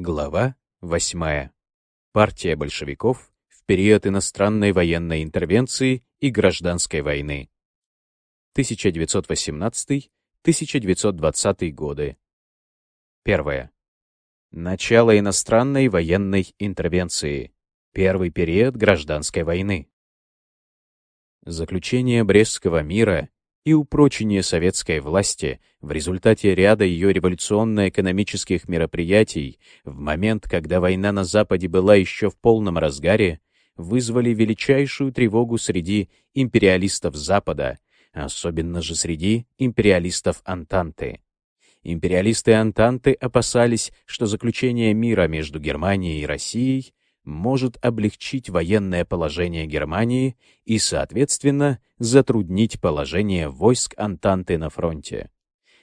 Глава 8. Партия большевиков в период иностранной военной интервенции и гражданской войны. 1918-1920 годы. Первое. Начало иностранной военной интервенции. Первый период гражданской войны. Заключение Брестского мира и упрочение советской власти в результате ряда ее революционно-экономических мероприятий в момент, когда война на Западе была еще в полном разгаре, вызвали величайшую тревогу среди империалистов Запада, особенно же среди империалистов Антанты. Империалисты Антанты опасались, что заключение мира между Германией и Россией может облегчить военное положение Германии и, соответственно, затруднить положение войск Антанты на фронте.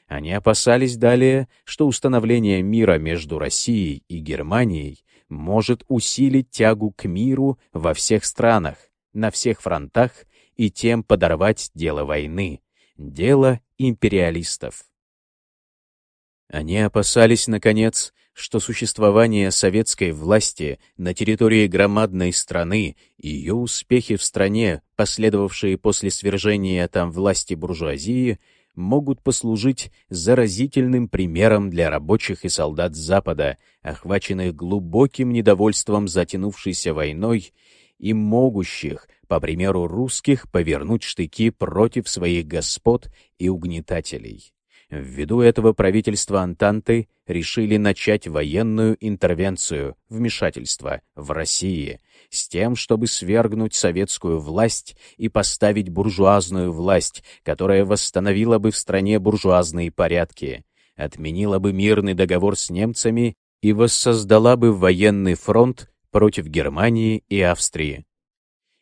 Они опасались далее, что установление мира между Россией и Германией может усилить тягу к миру во всех странах, на всех фронтах и тем подорвать дело войны, дело империалистов. Они опасались, наконец, что существование советской власти на территории громадной страны и ее успехи в стране, последовавшие после свержения там власти буржуазии, могут послужить заразительным примером для рабочих и солдат Запада, охваченных глубоким недовольством затянувшейся войной и могущих, по примеру русских, повернуть штыки против своих господ и угнетателей. Ввиду этого правительства Антанты решили начать военную интервенцию, вмешательство в России, с тем, чтобы свергнуть советскую власть и поставить буржуазную власть, которая восстановила бы в стране буржуазные порядки, отменила бы мирный договор с немцами и воссоздала бы военный фронт против Германии и Австрии.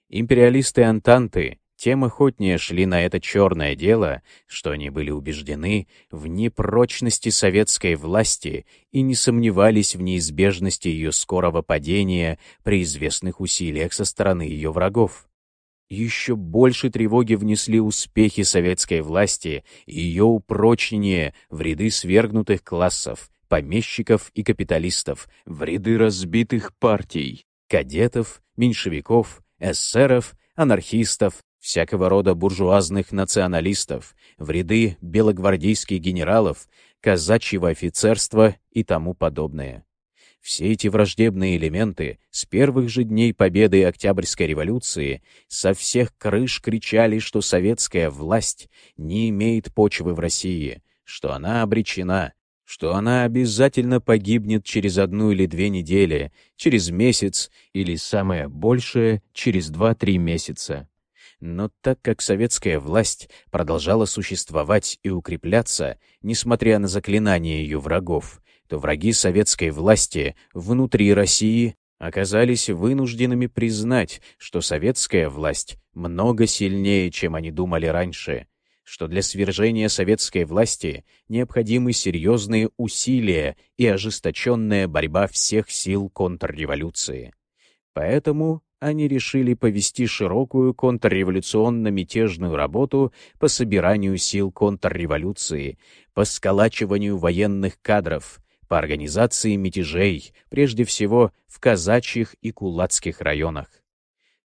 Империалисты Антанты тем охотнее шли на это черное дело, что они были убеждены в непрочности советской власти и не сомневались в неизбежности ее скорого падения при известных усилиях со стороны ее врагов. Еще больше тревоги внесли успехи советской власти и ее упрочнение в ряды свергнутых классов, помещиков и капиталистов, в ряды разбитых партий, кадетов, меньшевиков, эсеров, анархистов, всякого рода буржуазных националистов, в ряды белогвардейских генералов, казачьего офицерства и тому подобное. Все эти враждебные элементы с первых же дней победы Октябрьской революции со всех крыш кричали, что советская власть не имеет почвы в России, что она обречена, что она обязательно погибнет через одну или две недели, через месяц или, самое большее, через два-три месяца. Но так как советская власть продолжала существовать и укрепляться, несмотря на заклинания ее врагов, то враги советской власти внутри России оказались вынужденными признать, что советская власть много сильнее, чем они думали раньше, что для свержения советской власти необходимы серьезные усилия и ожесточенная борьба всех сил контрреволюции. Поэтому они решили повести широкую контрреволюционно-мятежную работу по собиранию сил контрреволюции, по сколачиванию военных кадров, по организации мятежей, прежде всего в казачьих и кулацких районах.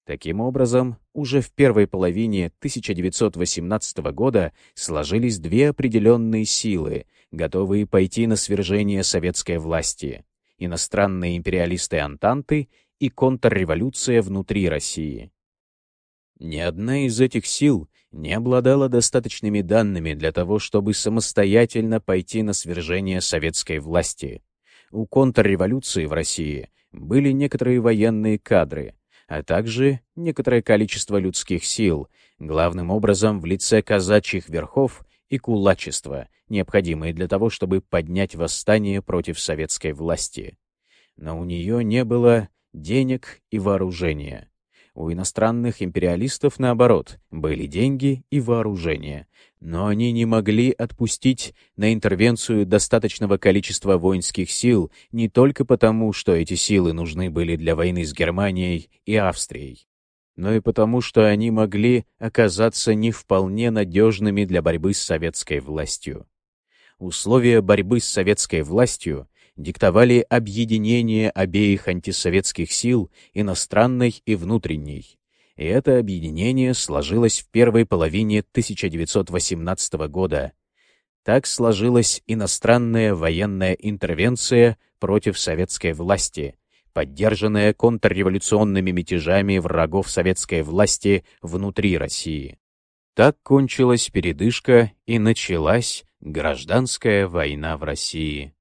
Таким образом, уже в первой половине 1918 года сложились две определенные силы, готовые пойти на свержение советской власти — иностранные империалисты Антанты и контрреволюция внутри России. Ни одна из этих сил не обладала достаточными данными для того, чтобы самостоятельно пойти на свержение советской власти. У контрреволюции в России были некоторые военные кадры, а также некоторое количество людских сил, главным образом в лице казачьих верхов и кулачества, необходимые для того, чтобы поднять восстание против советской власти. Но у нее не было денег и вооружения. У иностранных империалистов, наоборот, были деньги и вооружение, но они не могли отпустить на интервенцию достаточного количества воинских сил не только потому, что эти силы нужны были для войны с Германией и Австрией, но и потому, что они могли оказаться не вполне надежными для борьбы с советской властью. Условия борьбы с советской властью диктовали объединение обеих антисоветских сил, иностранной и внутренней. И это объединение сложилось в первой половине 1918 года. Так сложилась иностранная военная интервенция против советской власти, поддержанная контрреволюционными мятежами врагов советской власти внутри России. Так кончилась передышка и началась гражданская война в России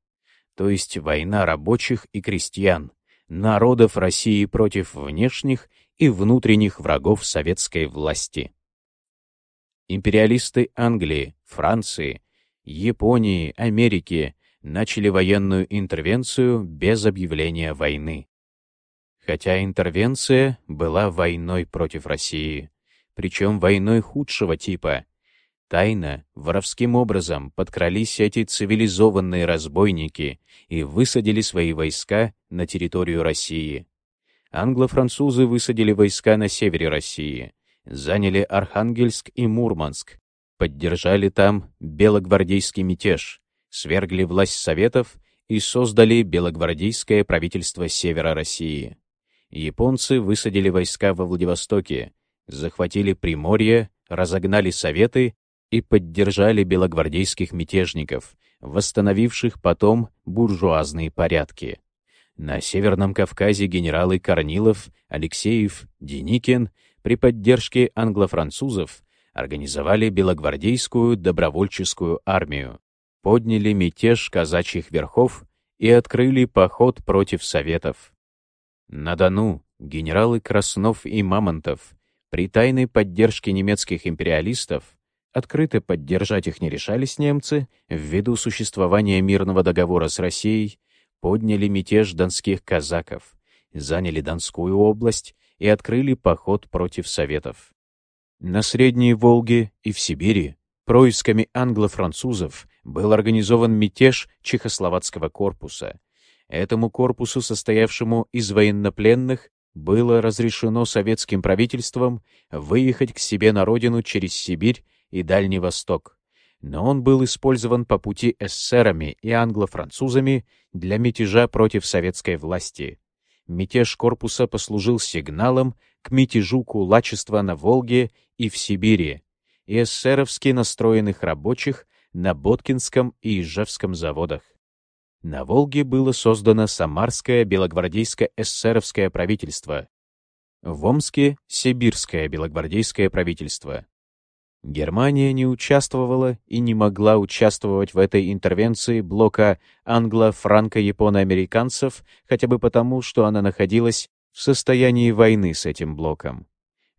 то есть война рабочих и крестьян, народов России против внешних и внутренних врагов советской власти. Империалисты Англии, Франции, Японии, Америки начали военную интервенцию без объявления войны. Хотя интервенция была войной против России, причем войной худшего типа — Тайно, воровским образом подкрались эти цивилизованные разбойники и высадили свои войска на территорию России. Англо-французы высадили войска на севере России, заняли Архангельск и Мурманск, поддержали там белогвардейский мятеж, свергли власть Советов и создали белогвардейское правительство севера России. Японцы высадили войска во Владивостоке, захватили Приморье, разогнали Советы и поддержали белогвардейских мятежников, восстановивших потом буржуазные порядки. На Северном Кавказе генералы Корнилов, Алексеев, Деникин при поддержке англо-французов организовали белогвардейскую добровольческую армию, подняли мятеж казачьих верхов и открыли поход против Советов. На Дону генералы Краснов и Мамонтов при тайной поддержке немецких империалистов Открыто поддержать их не решались немцы, ввиду существования мирного договора с Россией, подняли мятеж донских казаков, заняли Донскую область и открыли поход против Советов. На Средней Волге и в Сибири происками англо-французов был организован мятеж Чехословацкого корпуса. Этому корпусу, состоявшему из военнопленных, было разрешено советским правительством выехать к себе на родину через Сибирь и Дальний Восток, но он был использован по пути эсерами и англо-французами для мятежа против советской власти. Мятеж корпуса послужил сигналом к мятежу кулачества на Волге и в Сибири, и эсеровски настроенных рабочих на Боткинском и Ижевском заводах. На Волге было создано Самарское белогвардейско-эсеровское правительство, в Омске — Сибирское белогвардейское правительство. Германия не участвовала и не могла участвовать в этой интервенции блока англо-франко-японо-американцев хотя бы потому, что она находилась в состоянии войны с этим блоком.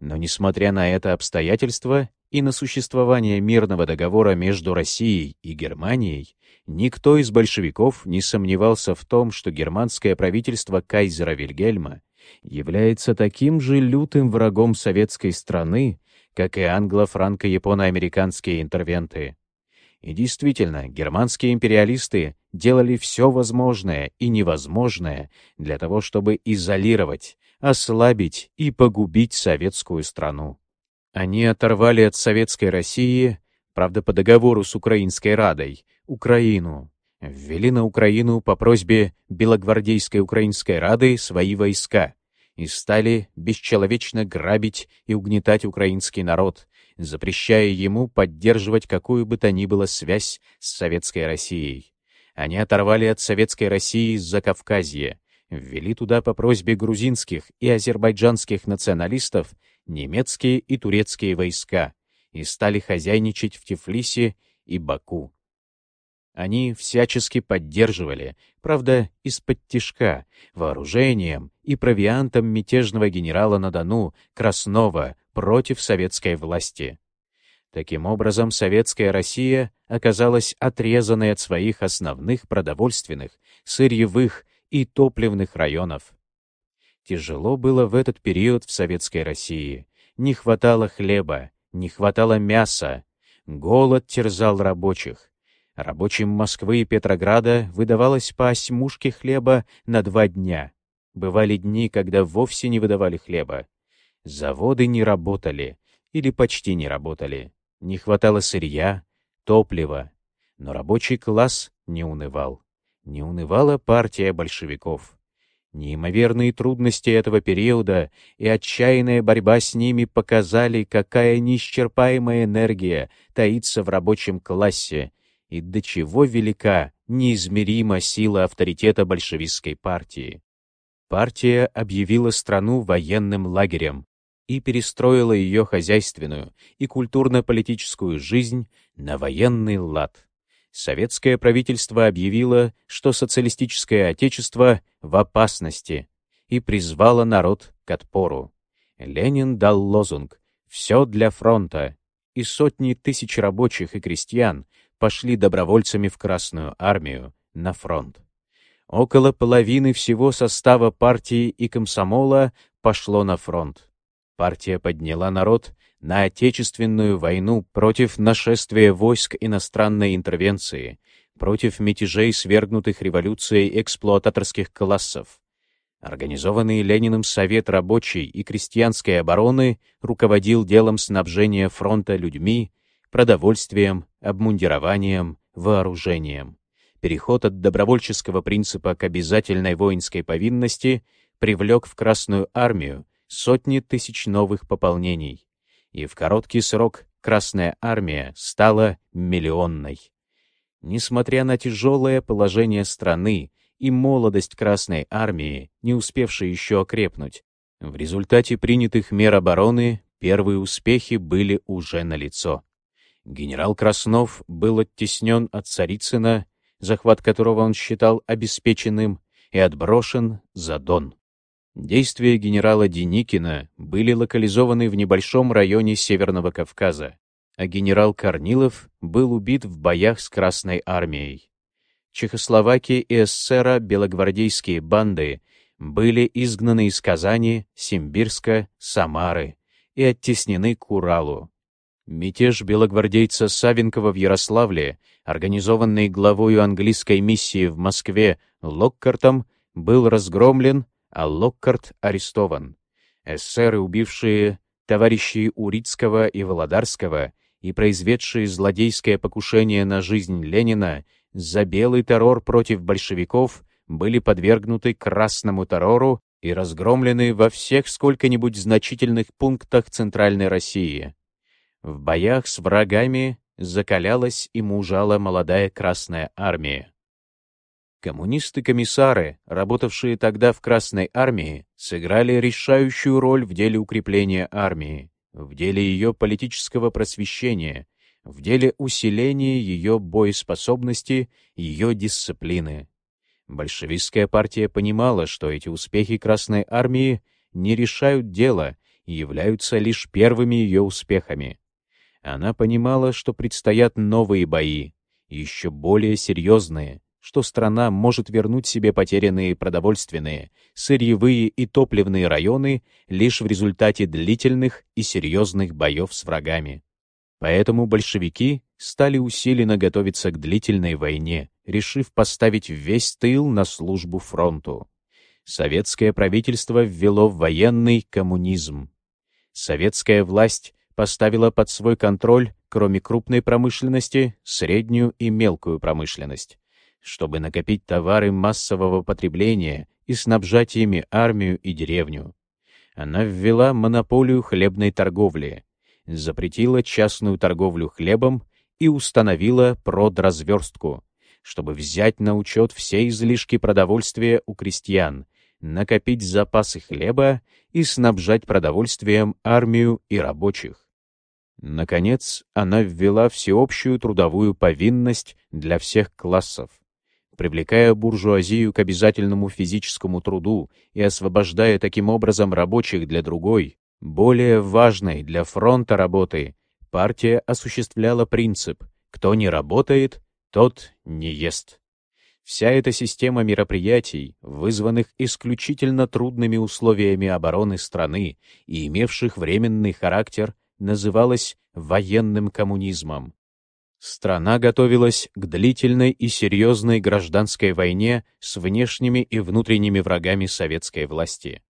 Но несмотря на это обстоятельство и на существование мирного договора между Россией и Германией, никто из большевиков не сомневался в том, что германское правительство кайзера Вильгельма является таким же лютым врагом советской страны, как и англо-франко-японо-американские интервенты. И действительно, германские империалисты делали все возможное и невозможное для того, чтобы изолировать, ослабить и погубить советскую страну. Они оторвали от советской России, правда по договору с Украинской Радой, Украину, ввели на Украину по просьбе Белогвардейской Украинской Рады свои войска, и стали бесчеловечно грабить и угнетать украинский народ, запрещая ему поддерживать какую бы то ни было связь с Советской Россией. Они оторвали от Советской России Закавказье, ввели туда по просьбе грузинских и азербайджанских националистов немецкие и турецкие войска и стали хозяйничать в Тифлисе и Баку. Они всячески поддерживали, правда, из-под тишка, вооружением и провиантом мятежного генерала на Дону Краснова против советской власти. Таким образом, советская Россия оказалась отрезанной от своих основных продовольственных, сырьевых и топливных районов. Тяжело было в этот период в советской России. Не хватало хлеба, не хватало мяса. Голод терзал рабочих. Рабочим Москвы и Петрограда выдавалось по осьмушке хлеба на два дня. Бывали дни, когда вовсе не выдавали хлеба. Заводы не работали или почти не работали. Не хватало сырья, топлива. Но рабочий класс не унывал. Не унывала партия большевиков. Неимоверные трудности этого периода и отчаянная борьба с ними показали, какая неисчерпаемая энергия таится в рабочем классе и до чего велика, неизмерима сила авторитета большевистской партии. Партия объявила страну военным лагерем и перестроила ее хозяйственную и культурно-политическую жизнь на военный лад. Советское правительство объявило, что социалистическое отечество в опасности и призвало народ к отпору. Ленин дал лозунг «Все для фронта», и сотни тысяч рабочих и крестьян пошли добровольцами в Красную армию на фронт. Около половины всего состава партии и комсомола пошло на фронт. Партия подняла народ на Отечественную войну против нашествия войск иностранной интервенции, против мятежей, свергнутых революцией эксплуататорских классов. Организованный Лениным Совет рабочей и крестьянской обороны руководил делом снабжения фронта людьми, продовольствием, обмундированием, вооружением. Переход от добровольческого принципа к обязательной воинской повинности привлек в Красную армию сотни тысяч новых пополнений. И в короткий срок Красная армия стала миллионной. Несмотря на тяжелое положение страны и молодость Красной армии, не успевшей еще окрепнуть, в результате принятых мер обороны первые успехи были уже налицо. Генерал Краснов был оттеснен от Царицына, захват которого он считал обеспеченным, и отброшен за Дон. Действия генерала Деникина были локализованы в небольшом районе Северного Кавказа, а генерал Корнилов был убит в боях с Красной армией. Чехословакии и СССР белогвардейские банды были изгнаны из Казани, Симбирска, Самары и оттеснены к Уралу. Мятеж белогвардейца Савенкова в Ярославле, организованный главою английской миссии в Москве Локкартом, был разгромлен, а Локкарт арестован. Эсеры, убившие товарищей Урицкого и Володарского и произведшие злодейское покушение на жизнь Ленина за белый террор против большевиков, были подвергнуты красному террору и разгромлены во всех сколько-нибудь значительных пунктах Центральной России. В боях с врагами закалялась и мужала молодая Красная Армия. Коммунисты-комиссары, работавшие тогда в Красной Армии, сыграли решающую роль в деле укрепления армии, в деле ее политического просвещения, в деле усиления ее боеспособности, ее дисциплины. Большевистская партия понимала, что эти успехи Красной Армии не решают дело и являются лишь первыми ее успехами. Она понимала, что предстоят новые бои, еще более серьезные, что страна может вернуть себе потерянные продовольственные, сырьевые и топливные районы лишь в результате длительных и серьезных боев с врагами. Поэтому большевики стали усиленно готовиться к длительной войне, решив поставить весь тыл на службу фронту. Советское правительство ввело военный коммунизм. Советская власть поставила под свой контроль, кроме крупной промышленности, среднюю и мелкую промышленность, чтобы накопить товары массового потребления и снабжать ими армию и деревню. Она ввела монополию хлебной торговли, запретила частную торговлю хлебом и установила продразверстку, чтобы взять на учет все излишки продовольствия у крестьян, накопить запасы хлеба и снабжать продовольствием армию и рабочих. Наконец, она ввела всеобщую трудовую повинность для всех классов, привлекая буржуазию к обязательному физическому труду и освобождая таким образом рабочих для другой, более важной для фронта работы, партия осуществляла принцип «кто не работает, тот не ест». Вся эта система мероприятий, вызванных исключительно трудными условиями обороны страны и имевших временный характер, называлась военным коммунизмом. Страна готовилась к длительной и серьезной гражданской войне с внешними и внутренними врагами советской власти.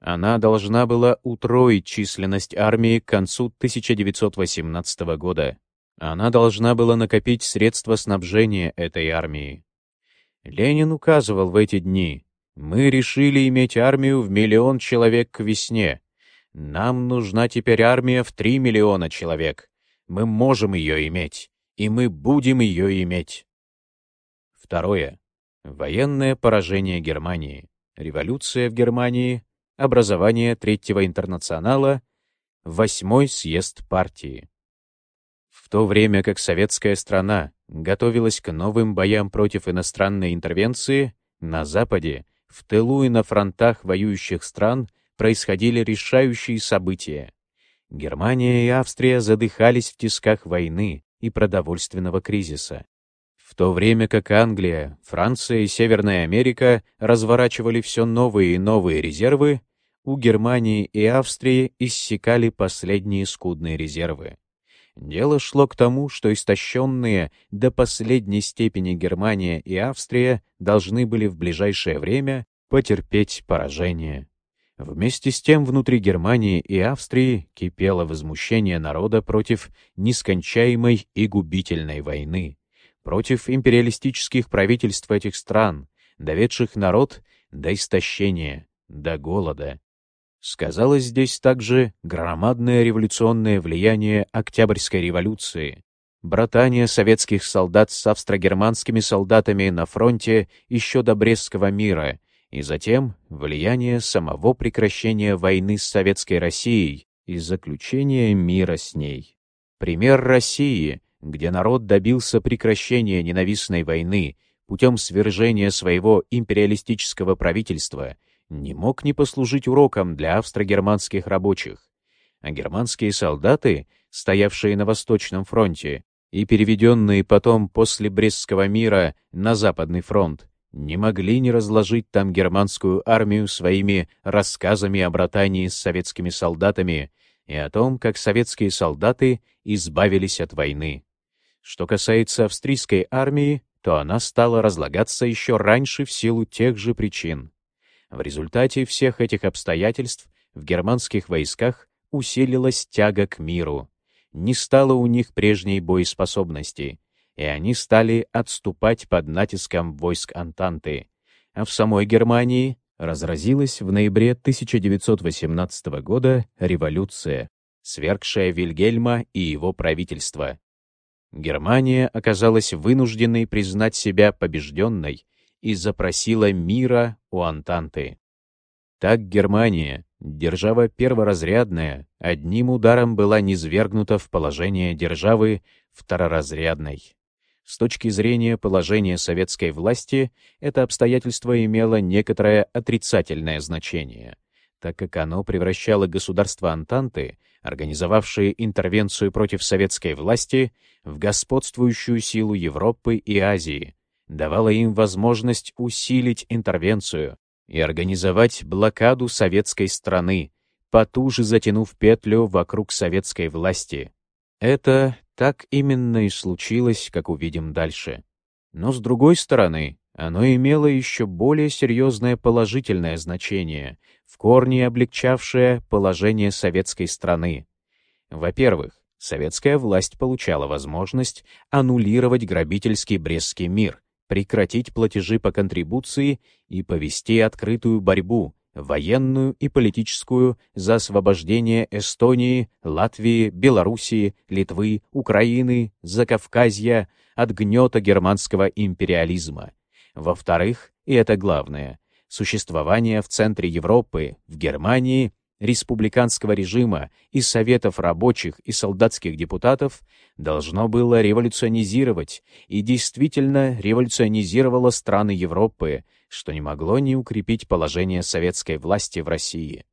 Она должна была утроить численность армии к концу 1918 года. Она должна была накопить средства снабжения этой армии. Ленин указывал в эти дни, «Мы решили иметь армию в миллион человек к весне. Нам нужна теперь армия в три миллиона человек. Мы можем ее иметь, и мы будем ее иметь». Второе. Военное поражение Германии. Революция в Германии. Образование Третьего интернационала. Восьмой съезд партии. В то время как советская страна готовилась к новым боям против иностранной интервенции, на Западе, в тылу и на фронтах воюющих стран происходили решающие события. Германия и Австрия задыхались в тисках войны и продовольственного кризиса. В то время как Англия, Франция и Северная Америка разворачивали все новые и новые резервы, у Германии и Австрии иссякали последние скудные резервы. Дело шло к тому, что истощенные до последней степени Германия и Австрия должны были в ближайшее время потерпеть поражение. Вместе с тем внутри Германии и Австрии кипело возмущение народа против нескончаемой и губительной войны, против империалистических правительств этих стран, доведших народ до истощения, до голода, Сказалось здесь также громадное революционное влияние Октябрьской революции, братание советских солдат с австро-германскими солдатами на фронте еще до Брестского мира и затем влияние самого прекращения войны с Советской Россией и заключения мира с ней. Пример России, где народ добился прекращения ненавистной войны путем свержения своего империалистического правительства не мог не послужить уроком для австро-германских рабочих, а германские солдаты, стоявшие на Восточном фронте и переведенные потом после Брестского мира на Западный фронт, не могли не разложить там германскую армию своими рассказами о братании с советскими солдатами и о том, как советские солдаты избавились от войны. Что касается австрийской армии, то она стала разлагаться еще раньше в силу тех же причин. В результате всех этих обстоятельств в германских войсках усилилась тяга к миру. Не стало у них прежней боеспособности, и они стали отступать под натиском войск Антанты. А в самой Германии разразилась в ноябре 1918 года революция, свергшая Вильгельма и его правительство. Германия оказалась вынужденной признать себя побежденной и запросила мира у Антанты. Так Германия, держава перворазрядная, одним ударом была низвергнута в положение державы второразрядной. С точки зрения положения советской власти, это обстоятельство имело некоторое отрицательное значение, так как оно превращало государства Антанты, организовавшие интервенцию против советской власти, в господствующую силу Европы и Азии, давала им возможность усилить интервенцию и организовать блокаду советской страны, потуже затянув петлю вокруг советской власти. Это так именно и случилось, как увидим дальше. Но с другой стороны, оно имело еще более серьезное положительное значение, в корне облегчавшее положение советской страны. Во-первых, советская власть получала возможность аннулировать грабительский Брестский мир, прекратить платежи по контрибуции и повести открытую борьбу, военную и политическую, за освобождение Эстонии, Латвии, Белоруссии, Литвы, Украины, Закавказья от гнета германского империализма. Во-вторых, и это главное, существование в центре Европы, в Германии, республиканского режима и советов рабочих и солдатских депутатов должно было революционизировать и действительно революционизировало страны Европы, что не могло не укрепить положение советской власти в России.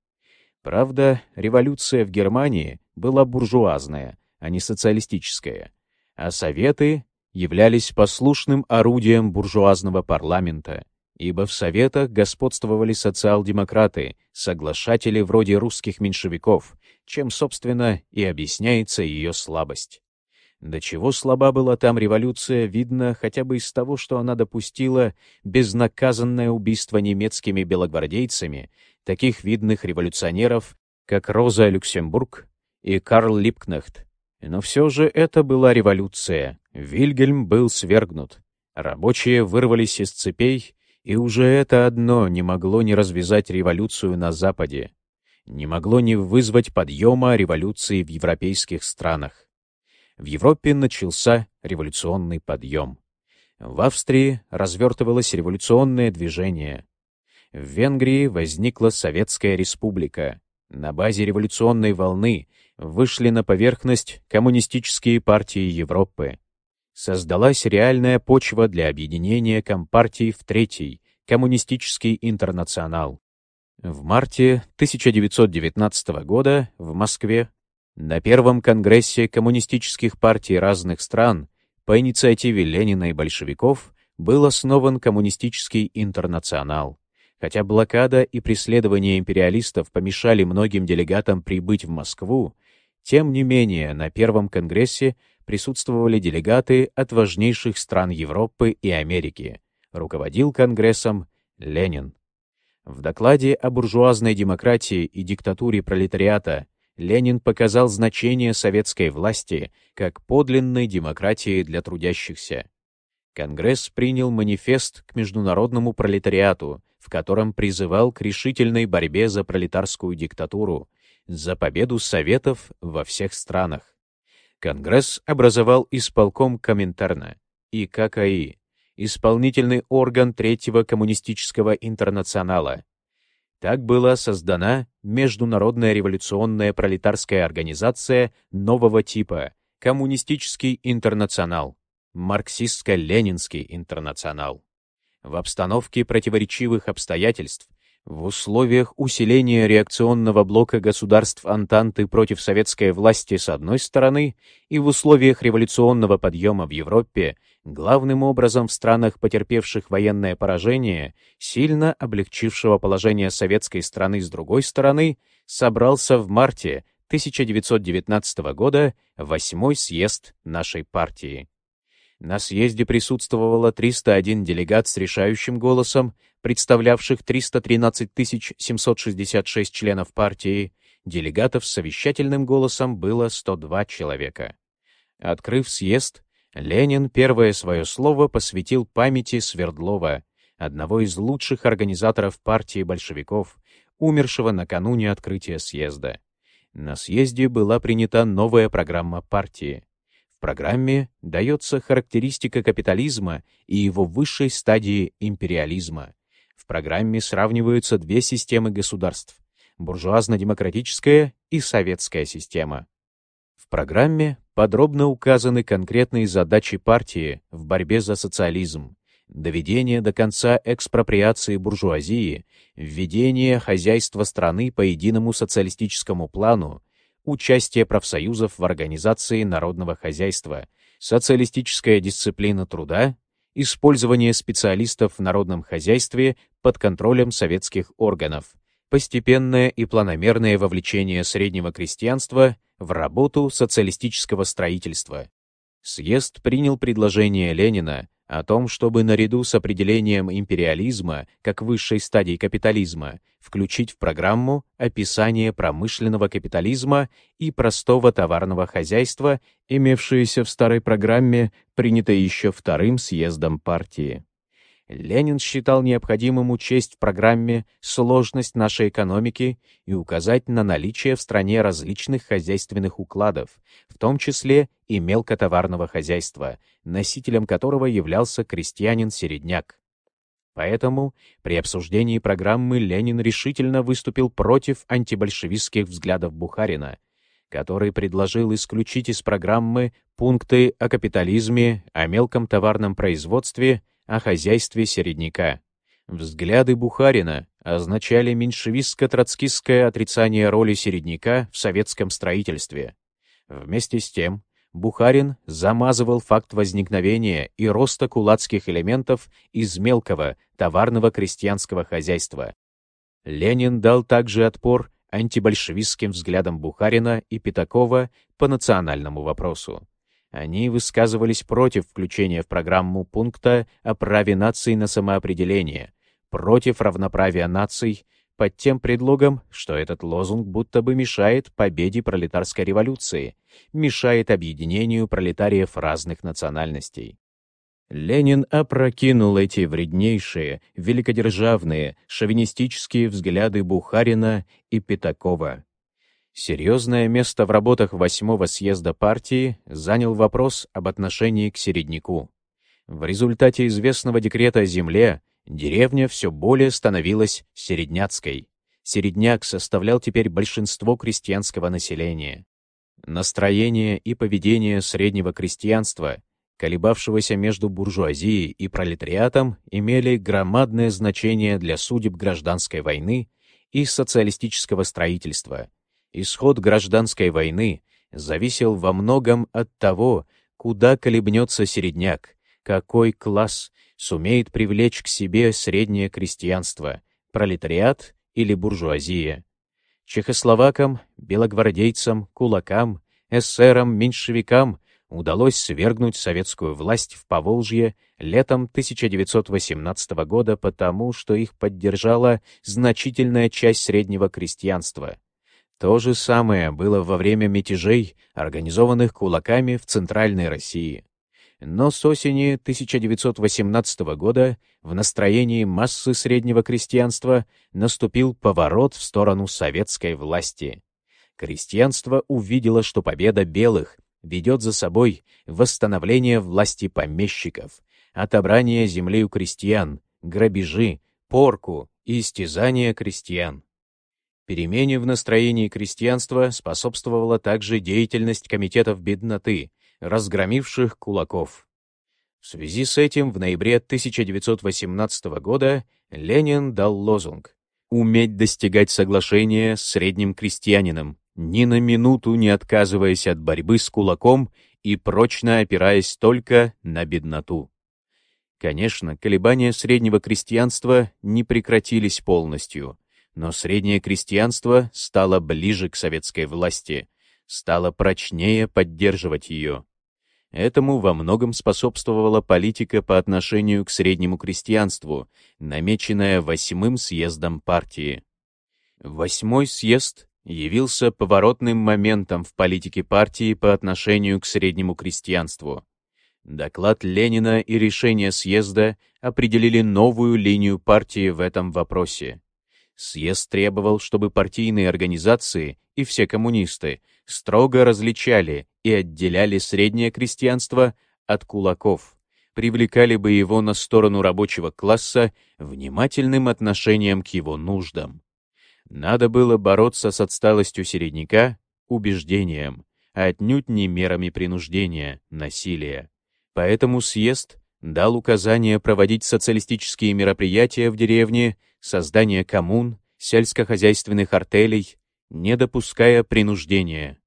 Правда, революция в Германии была буржуазная, а не социалистическая, а советы являлись послушным орудием буржуазного парламента, ибо в Советах господствовали социал-демократы, соглашатели вроде русских меньшевиков, чем, собственно, и объясняется ее слабость. До чего слаба была там революция, видно хотя бы из того, что она допустила безнаказанное убийство немецкими белогвардейцами таких видных революционеров, как Роза Люксембург и Карл Липкнехт. Но все же это была революция. Вильгельм был свергнут. Рабочие вырвались из цепей, и уже это одно не могло не развязать революцию на Западе, не могло не вызвать подъема революции в европейских странах. В Европе начался революционный подъем. В Австрии развертывалось революционное движение. В Венгрии возникла Советская Республика. На базе революционной волны вышли на поверхность коммунистические партии Европы. Создалась реальная почва для объединения компартий в Третий, Коммунистический интернационал. В марте 1919 года в Москве на Первом конгрессе коммунистических партий разных стран по инициативе Ленина и большевиков был основан Коммунистический интернационал. Хотя блокада и преследование империалистов помешали многим делегатам прибыть в Москву, тем не менее на Первом конгрессе присутствовали делегаты от важнейших стран Европы и Америки. Руководил конгрессом Ленин. В докладе о буржуазной демократии и диктатуре пролетариата Ленин показал значение советской власти как подлинной демократии для трудящихся. Конгресс принял манифест к международному пролетариату, в котором призывал к решительной борьбе за пролетарскую диктатуру, за победу Советов во всех странах. Конгресс образовал исполком Коминтерна и ККИ, исполнительный орган Третьего коммунистического интернационала, так была создана Международная революционная пролетарская организация нового типа Коммунистический интернационал, Марксистско-Ленинский интернационал. В обстановке противоречивых обстоятельств в условиях усиления реакционного блока государств Антанты против советской власти с одной стороны и в условиях революционного подъема в Европе, главным образом в странах, потерпевших военное поражение, сильно облегчившего положение советской страны с другой стороны, собрался в марте 1919 года восьмой съезд нашей партии. На съезде присутствовало 301 делегат с решающим голосом, представлявших 313 766 членов партии, делегатов с совещательным голосом было 102 человека. Открыв съезд, Ленин первое свое слово посвятил памяти Свердлова, одного из лучших организаторов партии большевиков, умершего накануне открытия съезда. На съезде была принята новая программа партии. Программе дается характеристика капитализма и его высшей стадии империализма, в программе сравниваются две системы государств — буржуазно-демократическая и советская система. В программе подробно указаны конкретные задачи партии в борьбе за социализм, доведение до конца экспроприации буржуазии, введение хозяйства страны по единому социалистическому плану, участие профсоюзов в организации народного хозяйства, социалистическая дисциплина труда использование специалистов в народном хозяйстве под контролем советских органов, постепенное и планомерное вовлечение среднего крестьянства в работу социалистического строительства. Съезд принял предложение Ленина о том, чтобы наряду с определением империализма как высшей стадии капитализма включить в программу описание промышленного капитализма и простого товарного хозяйства, имевшиеся в старой программе, принятой еще вторым съездом партии. Ленин считал необходимым учесть в программе сложность нашей экономики и указать на наличие в стране различных хозяйственных укладов, в том числе и мелкотоварного хозяйства, носителем которого являлся крестьянин-середняк. Поэтому при обсуждении программы Ленин решительно выступил против антибольшевистских взглядов Бухарина, который предложил исключить из программы пункты о капитализме, о мелком товарном производстве о хозяйстве середняка. Взгляды Бухарина означали меньшевистско-троцкистское отрицание роли середняка в советском строительстве. Вместе с тем, Бухарин замазывал факт возникновения и роста кулацких элементов из мелкого товарного крестьянского хозяйства. Ленин дал также отпор антибольшевистским взглядам Бухарина и Пятакова по национальному вопросу. Они высказывались против включения в программу пункта о праве наций на самоопределение, против равноправия наций, под тем предлогом, что этот лозунг будто бы мешает победе пролетарской революции, мешает объединению пролетариев разных национальностей. Ленин опрокинул эти вреднейшие, великодержавные, шовинистические взгляды Бухарина и Пятакова. Серьезное место в работах восьмого съезда партии занял вопрос об отношении к середняку. В результате известного декрета о земле деревня все более становилась середняцкой. Середняк составлял теперь большинство крестьянского населения. Настроение и поведение среднего крестьянства, колебавшегося между буржуазией и пролетариатом, имели громадное значение для судеб гражданской войны и социалистического строительства. Исход гражданской войны зависел во многом от того, куда колебнется середняк, какой класс сумеет привлечь к себе среднее крестьянство, пролетариат или буржуазия. Чехословакам, белогвардейцам, кулакам, эсерам, меньшевикам удалось свергнуть советскую власть в Поволжье летом 1918 года потому, что их поддержала значительная часть среднего крестьянства. То же самое было во время мятежей, организованных кулаками в Центральной России. Но с осени 1918 года в настроении массы среднего крестьянства наступил поворот в сторону советской власти. Крестьянство увидело, что победа белых ведет за собой восстановление власти помещиков, отобрание земли у крестьян, грабежи, порку и истязание крестьян. Перемене в настроении крестьянства способствовала также деятельность комитетов бедноты, разгромивших кулаков. В связи с этим в ноябре 1918 года Ленин дал лозунг «Уметь достигать соглашения с средним крестьянином, ни на минуту не отказываясь от борьбы с кулаком и прочно опираясь только на бедноту». Конечно, колебания среднего крестьянства не прекратились полностью, но среднее крестьянство стало ближе к советской власти, стало прочнее поддерживать ее. Этому во многом способствовала политика по отношению к среднему крестьянству, намеченная восьмым съездом партии. Восьмой съезд явился поворотным моментом в политике партии по отношению к среднему крестьянству. Доклад Ленина и решение съезда определили новую линию партии в этом вопросе. Съезд требовал, чтобы партийные организации и все коммунисты строго различали и отделяли среднее крестьянство от кулаков, привлекали бы его на сторону рабочего класса внимательным отношением к его нуждам. Надо было бороться с отсталостью середняка убеждением, а отнюдь не мерами принуждения, насилия. Поэтому съезд дал указание проводить социалистические мероприятия в деревне, создание коммун, сельскохозяйственных артелей, не допуская принуждения.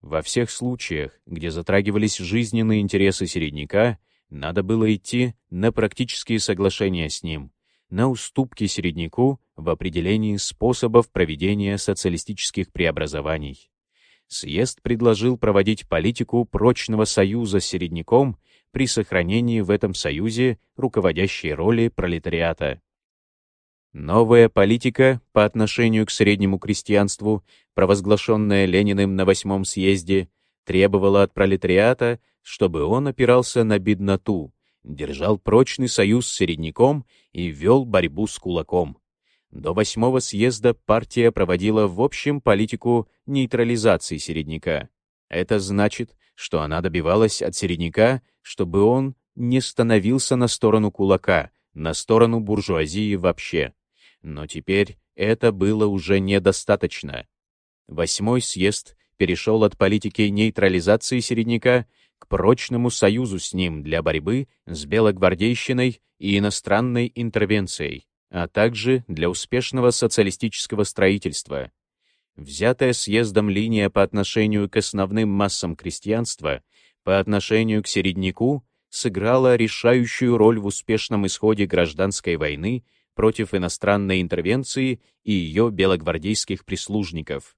Во всех случаях, где затрагивались жизненные интересы середняка, надо было идти на практические соглашения с ним, на уступки середняку в определении способов проведения социалистических преобразований. Съезд предложил проводить политику прочного союза с середняком при сохранении в этом союзе руководящей роли пролетариата. Новая политика по отношению к среднему крестьянству, провозглашенная Лениным на восьмом съезде, требовала от пролетариата, чтобы он опирался на бедноту, держал прочный союз с середняком и вел борьбу с кулаком. До восьмого съезда партия проводила в общем политику нейтрализации середняка. Это значит, что она добивалась от середняка, чтобы он не становился на сторону кулака, на сторону буржуазии вообще. Но теперь это было уже недостаточно. Восьмой съезд перешел от политики нейтрализации середняка к прочному союзу с ним для борьбы с белогвардейщиной и иностранной интервенцией, а также для успешного социалистического строительства. Взятая съездом линия по отношению к основным массам крестьянства, по отношению к середняку, сыграла решающую роль в успешном исходе гражданской войны против иностранной интервенции и ее белогвардейских прислужников.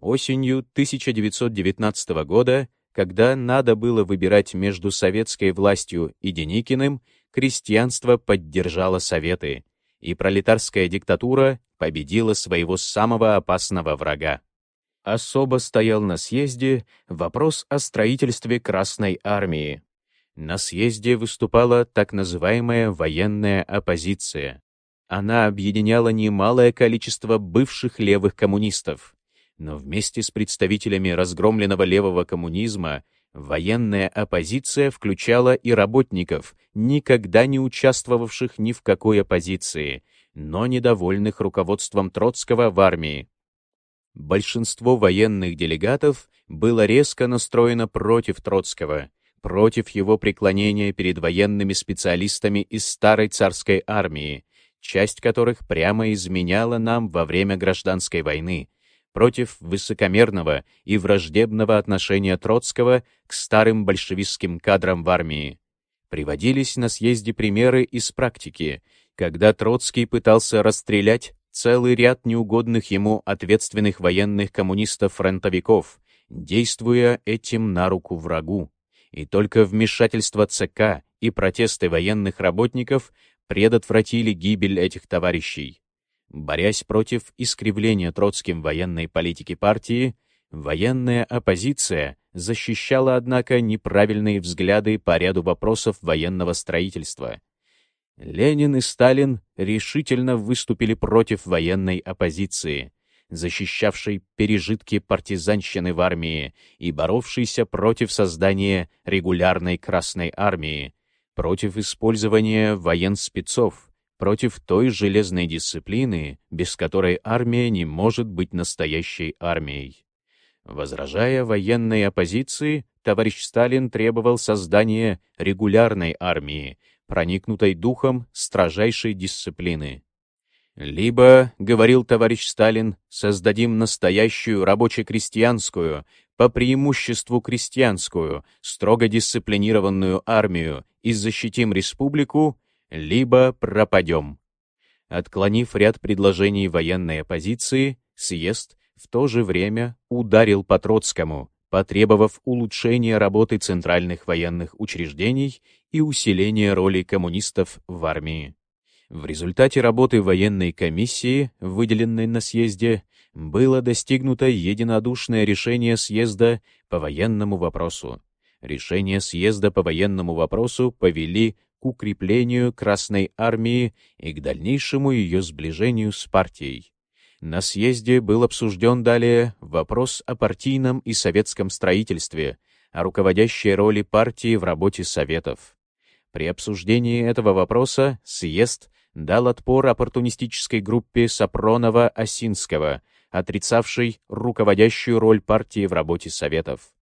Осенью 1919 года, когда надо было выбирать между советской властью и Деникиным, крестьянство поддержало Советы, и пролетарская диктатура победила своего самого опасного врага. Особо стоял на съезде вопрос о строительстве Красной Армии. на съезде выступала так называемая военная оппозиция. Она объединяла немалое количество бывших левых коммунистов, но вместе с представителями разгромленного левого коммунизма военная оппозиция включала и работников, никогда не участвовавших ни в какой оппозиции, но недовольных руководством Троцкого в армии. Большинство военных делегатов было резко настроено против Троцкого, против его преклонения перед военными специалистами из старой царской армии, часть которых прямо изменяла нам во время гражданской войны, против высокомерного и враждебного отношения Троцкого к старым большевистским кадрам в армии. Приводились на съезде примеры из практики, когда Троцкий пытался расстрелять целый ряд неугодных ему ответственных военных коммунистов-фронтовиков, действуя этим на руку врагу. И только вмешательство ЦК и протесты военных работников предотвратили гибель этих товарищей. Борясь против искривления Троцким военной политики партии, военная оппозиция защищала, однако, неправильные взгляды по ряду вопросов военного строительства. Ленин и Сталин решительно выступили против военной оппозиции, защищавшей пережитки партизанщины в армии и боровшейся против создания регулярной Красной армии, против использования военспецов, против той железной дисциплины, без которой армия не может быть настоящей армией. Возражая военной оппозиции, товарищ Сталин требовал создания регулярной армии, проникнутой духом строжайшей дисциплины. Либо, говорил товарищ Сталин, создадим настоящую рабоче-крестьянскую, по преимуществу крестьянскую, строго дисциплинированную армию и защитим республику, либо пропадем. Отклонив ряд предложений военной оппозиции, съезд в то же время ударил по Троцкому, потребовав улучшения работы центральных военных учреждений и усиления роли коммунистов в армии. В результате работы военной комиссии, выделенной на съезде, было достигнуто единодушное решение съезда по военному вопросу. Решение съезда по военному вопросу повели к укреплению Красной Армии и к дальнейшему ее сближению с партией. На съезде был обсужден далее вопрос о партийном и советском строительстве, о руководящей роли партии в работе Советов. При обсуждении этого вопроса съезд дал отпор оппортунистической группе Сапронова-Осинского, отрицавшей руководящую роль партии в работе Советов.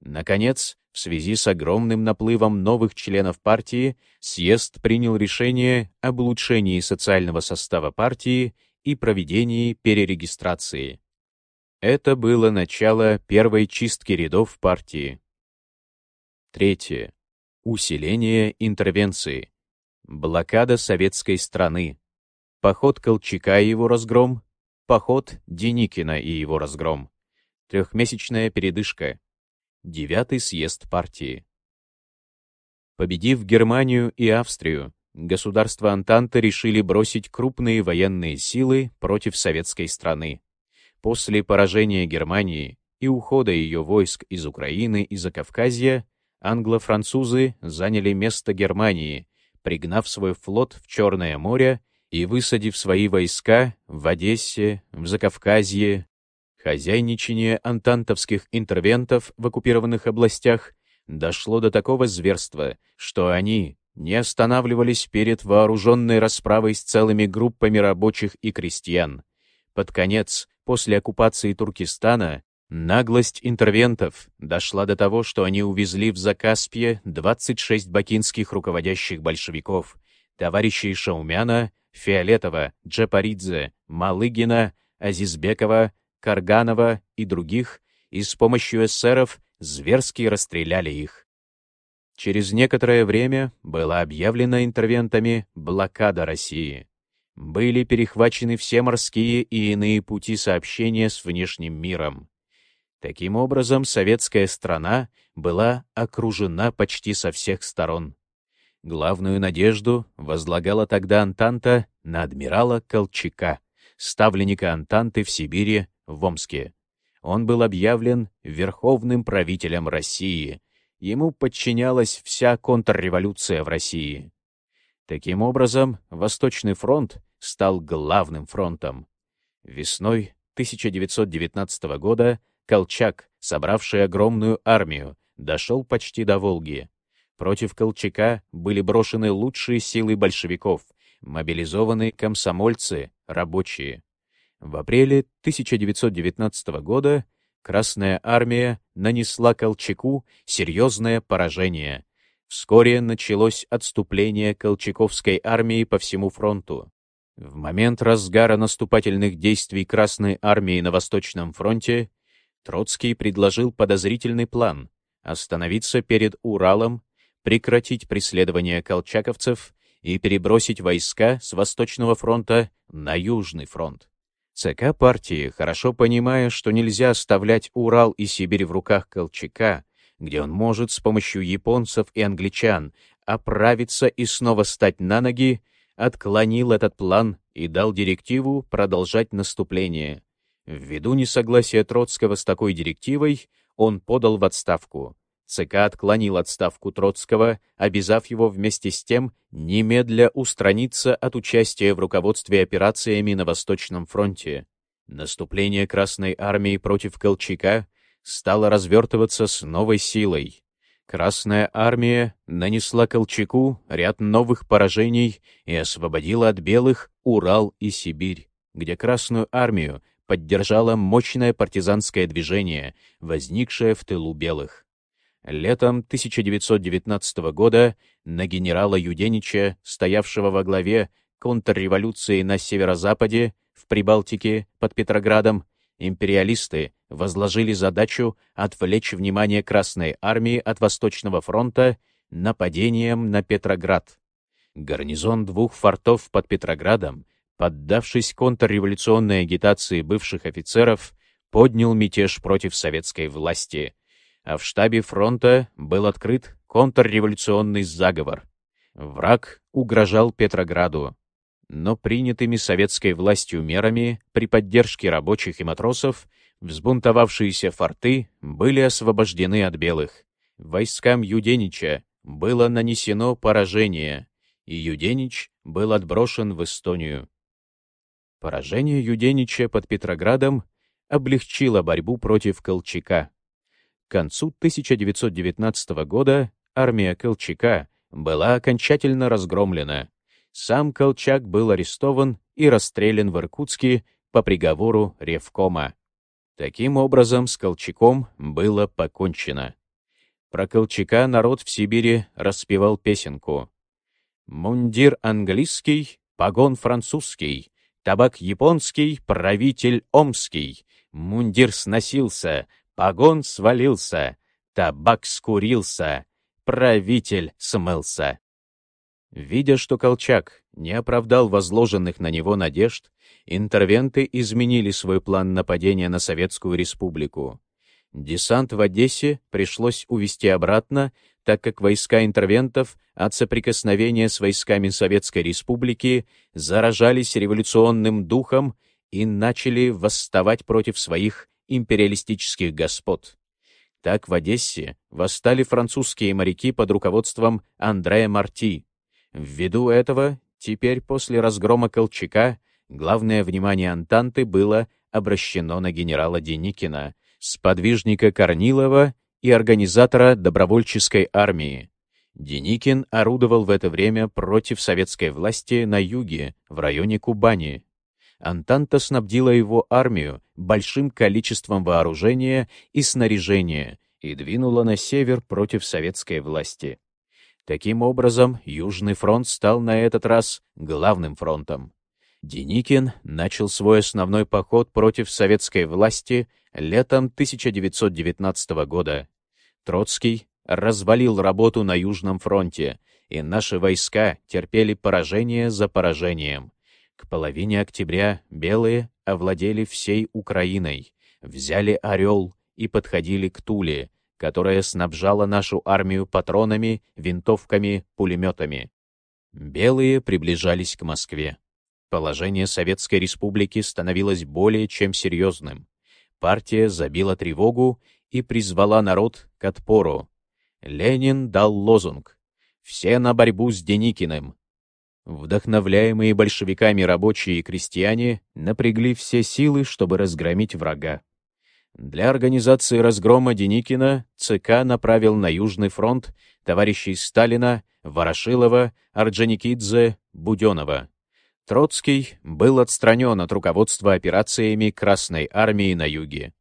Наконец, в связи с огромным наплывом новых членов партии, съезд принял решение об улучшении социального состава партии и проведении перерегистрации. Это было начало первой чистки рядов партии. Третье. Усиление интервенции. Блокада советской страны. Поход Колчака и его разгром. Поход Деникина и его разгром. Трехмесячная передышка. Девятый съезд партии. Победив Германию и Австрию, государства Антанты решили бросить крупные военные силы против советской страны. После поражения Германии и ухода ее войск из Украины и Закавказья, англо-французы заняли место Германии, пригнав свой флот в Черное море и высадив свои войска в Одессе, в Закавказье, Хозяйничание антантовских интервентов в оккупированных областях дошло до такого зверства, что они не останавливались перед вооруженной расправой с целыми группами рабочих и крестьян. Под конец, после оккупации Туркестана, наглость интервентов дошла до того, что они увезли в Закаспье 26 бакинских руководящих большевиков, товарищей Шаумяна, Фиолетова, Джапаридзе, Малыгина, Азизбекова, Карганова и других, и с помощью эсеров зверски расстреляли их. Через некоторое время была объявлена интервентами блокада России. Были перехвачены все морские и иные пути сообщения с внешним миром. Таким образом, советская страна была окружена почти со всех сторон. Главную надежду возлагала тогда Антанта на адмирала Колчака, ставленника Антанты в Сибири в Омске. Он был объявлен верховным правителем России, ему подчинялась вся контрреволюция в России. Таким образом, Восточный фронт стал главным фронтом. Весной 1919 года Колчак, собравший огромную армию, дошел почти до Волги. Против Колчака были брошены лучшие силы большевиков, мобилизованы комсомольцы, рабочие. В апреле 1919 года Красная армия нанесла Колчаку серьезное поражение. Вскоре началось отступление Колчаковской армии по всему фронту. В момент разгара наступательных действий Красной армии на Восточном фронте Троцкий предложил подозрительный план — остановиться перед Уралом, прекратить преследование колчаковцев и перебросить войска с Восточного фронта на Южный фронт. ЦК партии, хорошо понимая, что нельзя оставлять Урал и Сибирь в руках Колчака, где он может с помощью японцев и англичан оправиться и снова стать на ноги, отклонил этот план и дал директиву продолжать наступление. Ввиду несогласия Троцкого с такой директивой, он подал в отставку. ЦК отклонил отставку Троцкого, обязав его вместе с тем немедля устраниться от участия в руководстве операциями на Восточном фронте. Наступление Красной армии против Колчака стало развертываться с новой силой. Красная армия нанесла Колчаку ряд новых поражений и освободила от белых Урал и Сибирь, где Красную армию поддержало мощное партизанское движение, возникшее в тылу белых. Летом 1919 года на генерала Юденича, стоявшего во главе контрреволюции на северо-западе, в Прибалтике, под Петроградом, империалисты возложили задачу отвлечь внимание Красной армии от Восточного фронта нападением на Петроград. Гарнизон двух фортов под Петроградом, поддавшись контрреволюционной агитации бывших офицеров, поднял мятеж против советской власти, а в штабе фронта был открыт контрреволюционный заговор. Враг угрожал Петрограду, но принятыми советской властью мерами при поддержке рабочих и матросов взбунтовавшиеся форты были освобождены от белых. Войскам Юденича было нанесено поражение, и Юденич был отброшен в Эстонию. Поражение Юденича под Петроградом облегчило борьбу против Колчака. К концу 1919 года армия Колчака была окончательно разгромлена. Сам Колчак был арестован и расстрелян в Иркутске по приговору Ревкома. Таким образом, с Колчаком было покончено. Про Колчака народ в Сибири распевал песенку. «Мундир английский, погон французский, табак японский, правитель омский, мундир сносился, Погон свалился, табак скурился, правитель смылся. Видя, что Колчак не оправдал возложенных на него надежд, интервенты изменили свой план нападения на Советскую Республику. Десант в Одессе пришлось увести обратно, так как войска интервентов от соприкосновения с войсками Советской Республики заражались революционным духом и начали восставать против своих империалистических господ. Так в Одессе восстали французские моряки под руководством Андрея Марти. Ввиду этого, теперь после разгрома Колчака, главное внимание Антанты было обращено на генерала Деникина, сподвижника Корнилова и организатора добровольческой армии. Деникин орудовал в это время против советской власти на юге, в районе Кубани. Антанта снабдила его армию большим количеством вооружения и снаряжения и двинула на север против советской власти. Таким образом, Южный фронт стал на этот раз главным фронтом. Деникин начал свой основной поход против советской власти летом 1919 года. Троцкий развалил работу на Южном фронте, и наши войска терпели поражение за поражением. К половине октября белые овладели всей Украиной, взяли Орел и подходили к Туле, которая снабжала нашу армию патронами, винтовками, пулеметами. Белые приближались к Москве. Положение Советской Республики становилось более чем серьезным. Партия забила тревогу и призвала народ к отпору. Ленин дал лозунг «Все на борьбу с Деникиным». Вдохновляемые большевиками рабочие и крестьяне напрягли все силы, чтобы разгромить врага. Для организации разгрома Деникина ЦК направил на Южный фронт товарищей Сталина, Ворошилова, Орджоникидзе, Буденова. Троцкий был отстранен от руководства операциями Красной Армии на юге.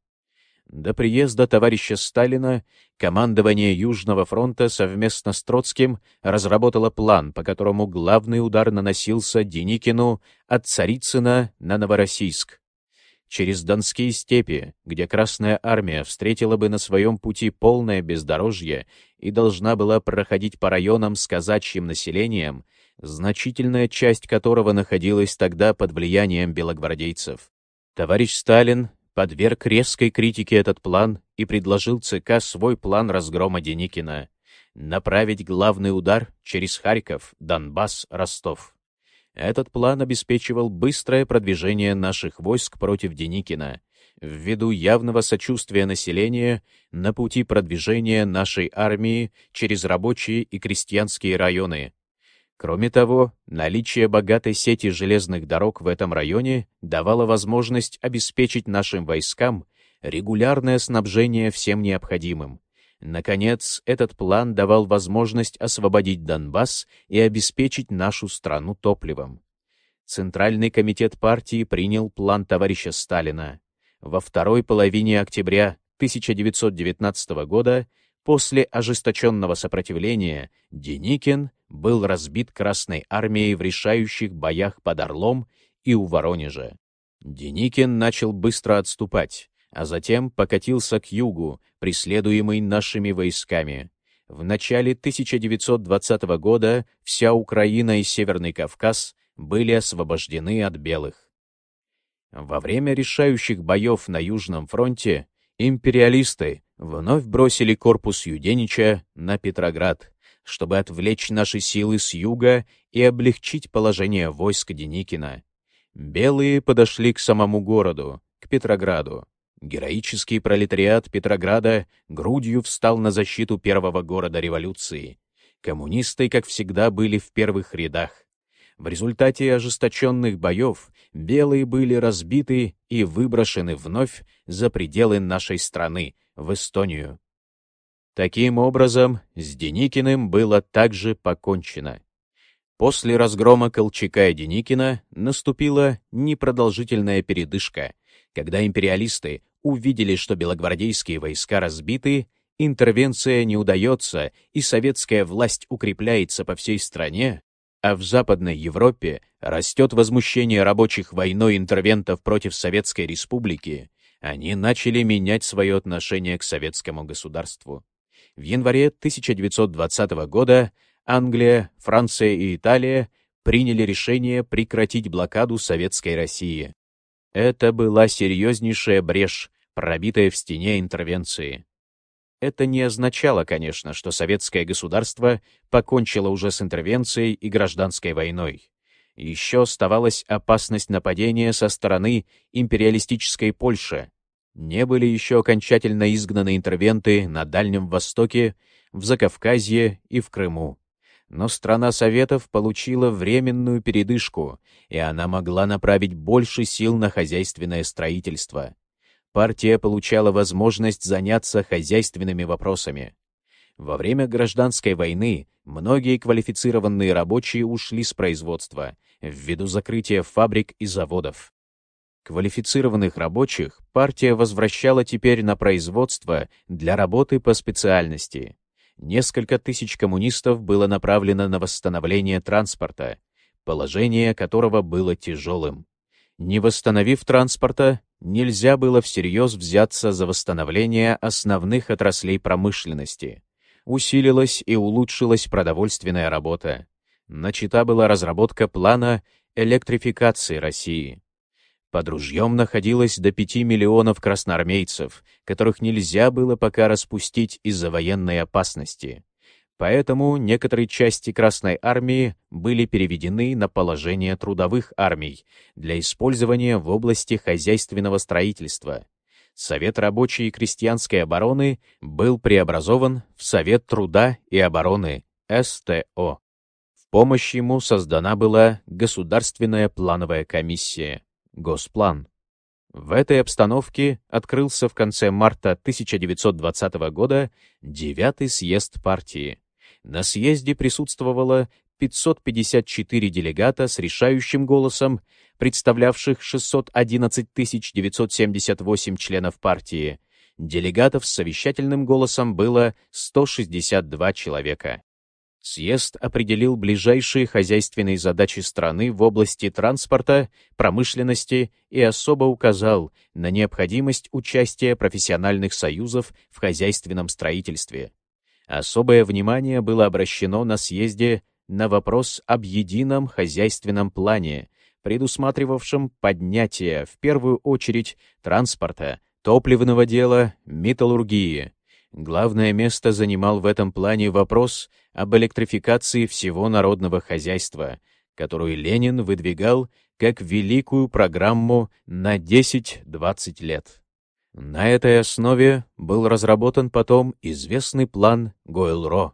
До приезда товарища Сталина командование Южного фронта совместно с Троцким разработало план, по которому главный удар наносился Деникину от Царицына на Новороссийск. Через Донские степи, где Красная Армия встретила бы на своем пути полное бездорожье и должна была проходить по районам с казачьим населением, значительная часть которого находилась тогда под влиянием белогвардейцев. Товарищ Сталин подверг резкой критике этот план и предложил ЦК свой план разгрома Деникина — направить главный удар через Харьков, Донбасс, Ростов. Этот план обеспечивал быстрое продвижение наших войск против Деникина, ввиду явного сочувствия населения на пути продвижения нашей армии через рабочие и крестьянские районы, Кроме того, наличие богатой сети железных дорог в этом районе давало возможность обеспечить нашим войскам регулярное снабжение всем необходимым. Наконец, этот план давал возможность освободить Донбасс и обеспечить нашу страну топливом. Центральный комитет партии принял план товарища Сталина. Во второй половине октября 1919 года После ожесточенного сопротивления Деникин был разбит Красной армией в решающих боях под Орлом и у Воронежа. Деникин начал быстро отступать, а затем покатился к югу, преследуемый нашими войсками. В начале 1920 года вся Украина и Северный Кавказ были освобождены от белых. Во время решающих боев на Южном фронте империалисты вновь бросили корпус Юденича на Петроград, чтобы отвлечь наши силы с юга и облегчить положение войск Деникина. Белые подошли к самому городу, к Петрограду. Героический пролетариат Петрограда грудью встал на защиту первого города революции. Коммунисты, как всегда, были в первых рядах. В результате ожесточенных боев белые были разбиты и выброшены вновь за пределы нашей страны, в Эстонию. Таким образом, с Деникиным было также покончено. После разгрома Колчака и Деникина наступила непродолжительная передышка, когда империалисты увидели, что белогвардейские войска разбиты, интервенция не удается и советская власть укрепляется по всей стране, а в Западной Европе растет возмущение рабочих войной интервентов против Советской Республики, они начали менять свое отношение к советскому государству. В январе 1920 года Англия, Франция и Италия приняли решение прекратить блокаду Советской России. Это была серьезнейшая брешь, пробитая в стене интервенции. Это не означало, конечно, что советское государство покончило уже с интервенцией и гражданской войной. Еще оставалась опасность нападения со стороны империалистической Польши. Не были еще окончательно изгнаны интервенты на Дальнем Востоке, в Закавказье и в Крыму. Но страна Советов получила временную передышку, и она могла направить больше сил на хозяйственное строительство партия получала возможность заняться хозяйственными вопросами. Во время гражданской войны многие квалифицированные рабочие ушли с производства ввиду закрытия фабрик и заводов. Квалифицированных рабочих партия возвращала теперь на производство для работы по специальности. Несколько тысяч коммунистов было направлено на восстановление транспорта, положение которого было тяжелым. Не восстановив транспорта, нельзя было всерьез взяться за восстановление основных отраслей промышленности. Усилилась и улучшилась продовольственная работа. Начата была разработка плана электрификации России. Под ружьем находилось до 5 миллионов красноармейцев, которых нельзя было пока распустить из-за военной опасности. Поэтому некоторые части Красной Армии были переведены на положение трудовых армий для использования в области хозяйственного строительства. Совет рабочей и крестьянской обороны был преобразован в Совет труда и обороны, СТО. В помощь ему создана была Государственная плановая комиссия, Госплан. В этой обстановке открылся в конце марта 1920 года девятый съезд партии. На съезде присутствовало 554 делегата с решающим голосом, представлявших 611 978 членов партии. Делегатов с совещательным голосом было 162 человека. Съезд определил ближайшие хозяйственные задачи страны в области транспорта, промышленности и особо указал на необходимость участия профессиональных союзов в хозяйственном строительстве. Особое внимание было обращено на съезде на вопрос об едином хозяйственном плане, предусматривавшем поднятие, в первую очередь, транспорта, топливного дела, металлургии. Главное место занимал в этом плане вопрос об электрификации всего народного хозяйства, которую Ленин выдвигал как великую программу на 10-20 лет. На этой основе был разработан потом известный план Гойл-Ро,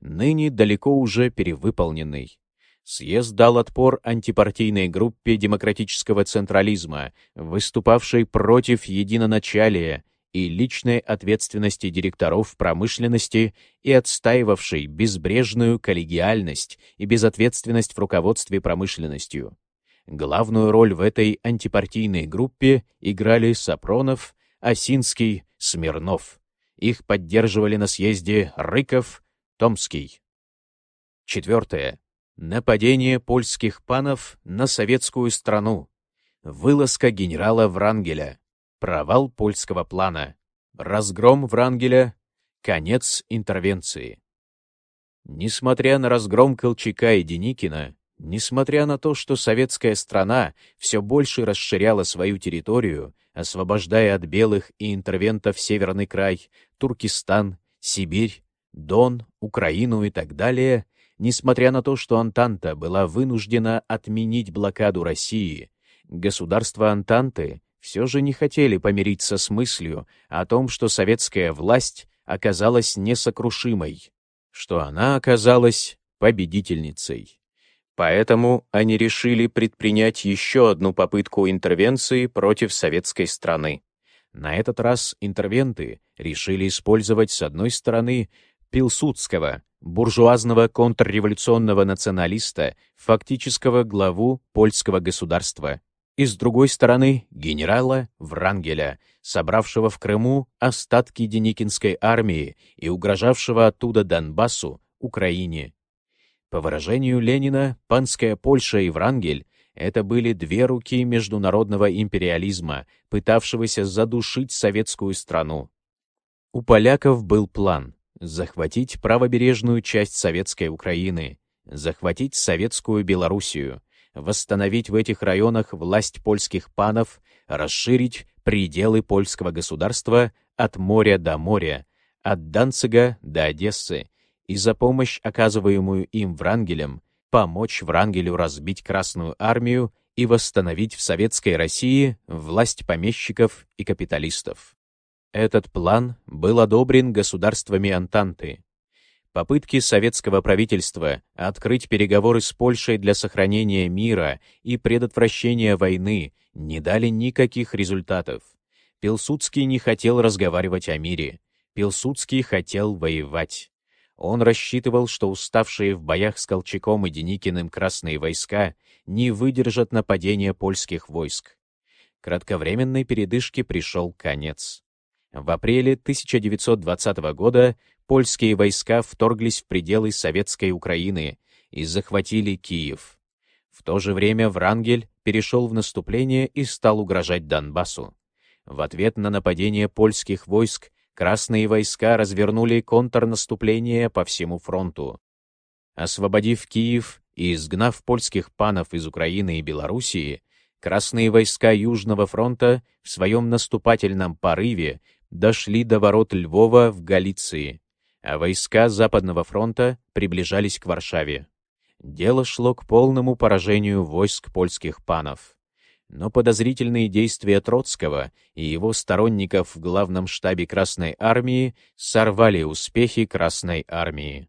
ныне далеко уже перевыполненный. Съезд дал отпор антипартийной группе демократического централизма, выступавшей против единоначалия и личной ответственности директоров промышленности и отстаивавшей безбрежную коллегиальность и безответственность в руководстве промышленностью. Главную роль в этой антипартийной группе играли Сапронов, Осинский, Смирнов. Их поддерживали на съезде Рыков, Томский. Четвертое. Нападение польских панов на советскую страну. Вылазка генерала Врангеля. Провал польского плана. Разгром Врангеля. Конец интервенции. Несмотря на разгром Колчака и Деникина, несмотря на то, что советская страна все больше расширяла свою территорию, освобождая от белых и интервентов Северный край, Туркестан, Сибирь, Дон, Украину и так далее, несмотря на то, что Антанта была вынуждена отменить блокаду России, государства Антанты все же не хотели помириться с мыслью о том, что советская власть оказалась несокрушимой, что она оказалась победительницей. Поэтому они решили предпринять еще одну попытку интервенции против советской страны. На этот раз интервенты решили использовать с одной стороны Пилсудского, буржуазного контрреволюционного националиста, фактического главу польского государства, и с другой стороны генерала Врангеля, собравшего в Крыму остатки Деникинской армии и угрожавшего оттуда Донбассу, Украине. По выражению Ленина, панская Польша и Врангель — это были две руки международного империализма, пытавшегося задушить советскую страну. У поляков был план — захватить правобережную часть советской Украины, захватить советскую Белоруссию, восстановить в этих районах власть польских панов, расширить пределы польского государства от моря до моря, от Данцига до Одессы, и за помощь, оказываемую им Врангелем, помочь Врангелю разбить Красную армию и восстановить в Советской России власть помещиков и капиталистов. Этот план был одобрен государствами Антанты. Попытки советского правительства открыть переговоры с Польшей для сохранения мира и предотвращения войны не дали никаких результатов. Пилсудский не хотел разговаривать о мире. Пилсудский хотел воевать. Он рассчитывал, что уставшие в боях с Колчаком и Деникиным красные войска не выдержат нападения польских войск. Кратковременной передышке пришел конец. В апреле 1920 года польские войска вторглись в пределы Советской Украины и захватили Киев. В то же время Врангель перешел в наступление и стал угрожать Донбассу. В ответ на нападение польских войск красные войска развернули контрнаступление по всему фронту. Освободив Киев и изгнав польских панов из Украины и Белоруссии, красные войска Южного фронта в своем наступательном порыве дошли до ворот Львова в Галиции, а войска Западного фронта приближались к Варшаве. Дело шло к полному поражению войск польских панов. Но подозрительные действия Троцкого и его сторонников в главном штабе Красной Армии сорвали успехи Красной Армии.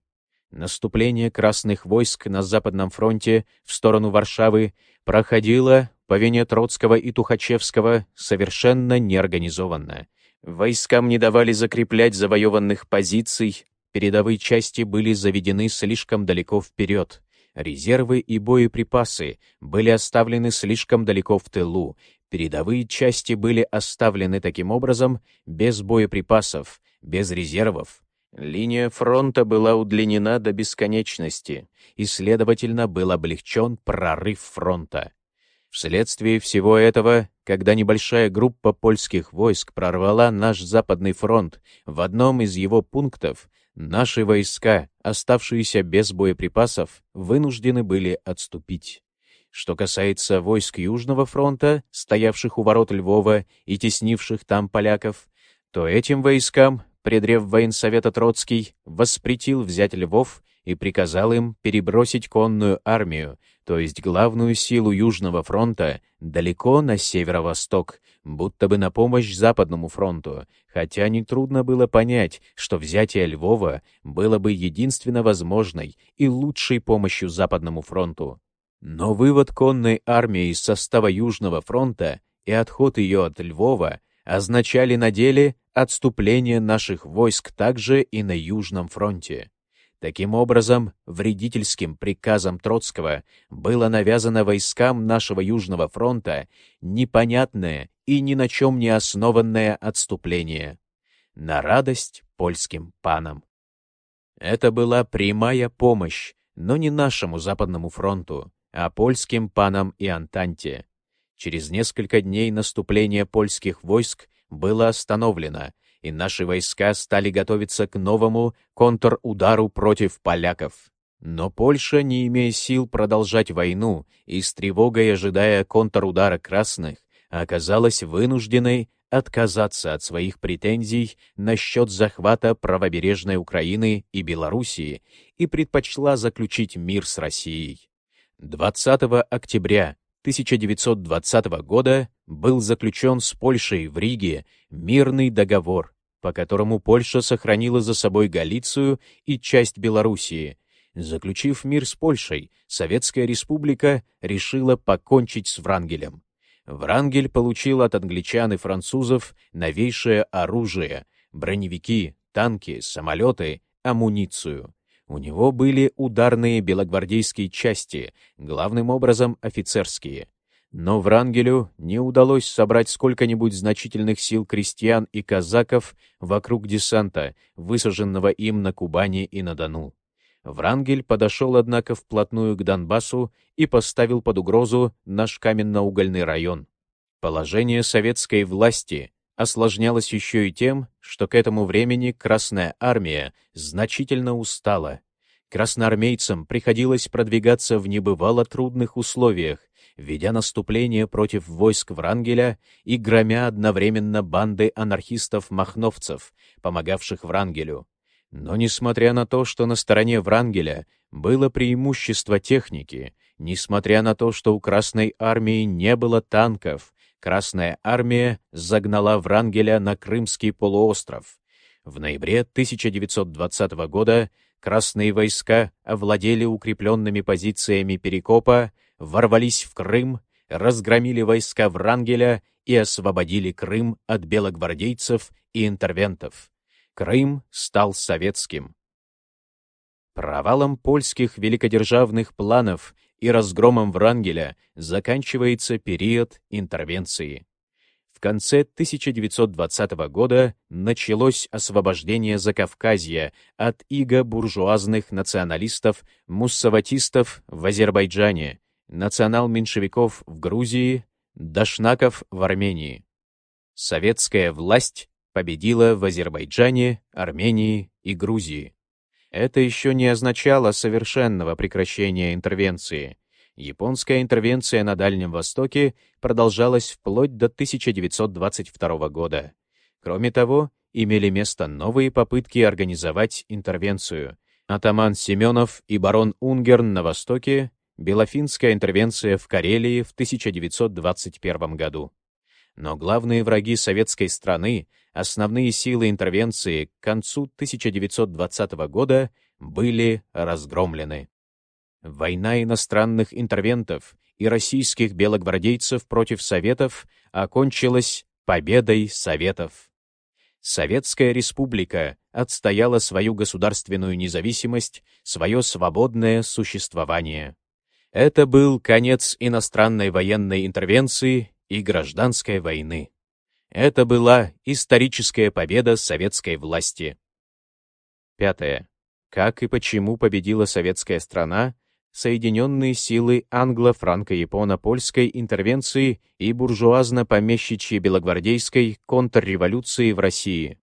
Наступление красных войск на Западном фронте в сторону Варшавы проходило, по вине Троцкого и Тухачевского, совершенно неорганизованно. Войскам не давали закреплять завоеванных позиций, передовые части были заведены слишком далеко вперед, резервы и боеприпасы были оставлены слишком далеко в тылу, передовые части были оставлены таким образом без боеприпасов, без резервов. Линия фронта была удлинена до бесконечности, и, следовательно, был облегчен прорыв фронта. Вследствие всего этого, когда небольшая группа польских войск прорвала наш Западный фронт в одном из его пунктов, Наши войска, оставшиеся без боеприпасов, вынуждены были отступить. Что касается войск Южного фронта, стоявших у ворот Львова и теснивших там поляков, то этим войскам предрев военсовета Троцкий воспретил взять Львов и приказал им перебросить конную армию, то есть главную силу Южного фронта, далеко на северо-восток, будто бы на помощь Западному фронту, хотя нетрудно было понять, что взятие Львова было бы единственно возможной и лучшей помощью Западному фронту. Но вывод конной армии из состава Южного фронта и отход ее от Львова означали на деле отступление наших войск также и на Южном фронте. Таким образом, вредительским приказом Троцкого было навязано войскам нашего Южного фронта непонятное и ни на чем не основанное отступление. На радость польским панам. Это была прямая помощь, но не нашему Западному фронту, а польским панам и Антанте. Через несколько дней наступление польских войск было остановлено, и наши войска стали готовиться к новому контрудару против поляков. Но Польша, не имея сил продолжать войну и с тревогой ожидая контрудара красных, оказалась вынужденной отказаться от своих претензий насчет захвата правобережной Украины и Белоруссии и предпочла заключить мир с Россией. 20 октября 1920 года был заключен с Польшей в Риге мирный договор, по которому Польша сохранила за собой Галицию и часть Белоруссии. Заключив мир с Польшей, Советская Республика решила покончить с Врангелем. Врангель получил от англичан и французов новейшее оружие, броневики, танки, самолеты, амуницию. У него были ударные белогвардейские части, главным образом офицерские. Но Врангелю не удалось собрать сколько-нибудь значительных сил крестьян и казаков вокруг десанта, высаженного им на Кубани и на Дону. Врангель подошел, однако, вплотную к Донбассу и поставил под угрозу наш каменно-угольный район. Положение советской власти осложнялось еще и тем, что к этому времени Красная Армия значительно устала. Красноармейцам приходилось продвигаться в небывало трудных условиях, ведя наступление против войск Врангеля и громя одновременно банды анархистов-махновцев, помогавших Врангелю. Но несмотря на то, что на стороне Врангеля было преимущество техники, несмотря на то, что у Красной Армии не было танков, Красная Армия загнала Врангеля на Крымский полуостров. В ноябре 1920 года красные войска овладели укрепленными позициями Перекопа, ворвались в Крым, разгромили войска Врангеля и освободили Крым от белогвардейцев и интервентов. Крым стал советским. Провалом польских великодержавных планов и разгромом Врангеля заканчивается период интервенции. В конце 1920 года началось освобождение Закавказья от иго буржуазных националистов-муссаватистов в Азербайджане, национал-меньшевиков в Грузии, дашнаков в Армении. Советская власть победила в Азербайджане, Армении и Грузии. Это еще не означало совершенного прекращения интервенции. Японская интервенция на Дальнем Востоке продолжалась вплоть до 1922 года. Кроме того, имели место новые попытки организовать интервенцию. Атаман Семенов и барон Унгерн на Востоке Белофинская интервенция в Карелии в 1921 году. Но главные враги советской страны, основные силы интервенции к концу 1920 года были разгромлены. Война иностранных интервентов и российских белогвардейцев против Советов окончилась победой Советов. Советская республика отстояла свою государственную независимость, свое свободное существование. Это был конец иностранной военной интервенции и гражданской войны. Это была историческая победа советской власти. Пятое. Как и почему победила советская страна, соединенные силы англо-франко-японо-польской интервенции и буржуазно-помещичьей белогвардейской контрреволюции в России.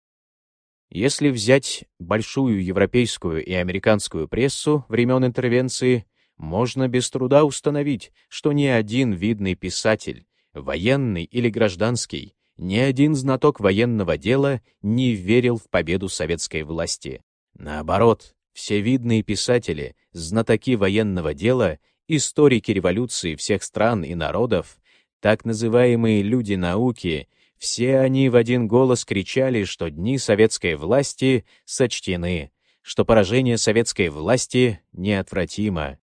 Если взять большую европейскую и американскую прессу времен интервенции, можно без труда установить, что ни один видный писатель, военный или гражданский, ни один знаток военного дела не верил в победу советской власти. Наоборот, все видные писатели, знатоки военного дела, историки революции всех стран и народов, так называемые люди науки, все они в один голос кричали, что дни советской власти сочтены, что поражение советской власти неотвратимо.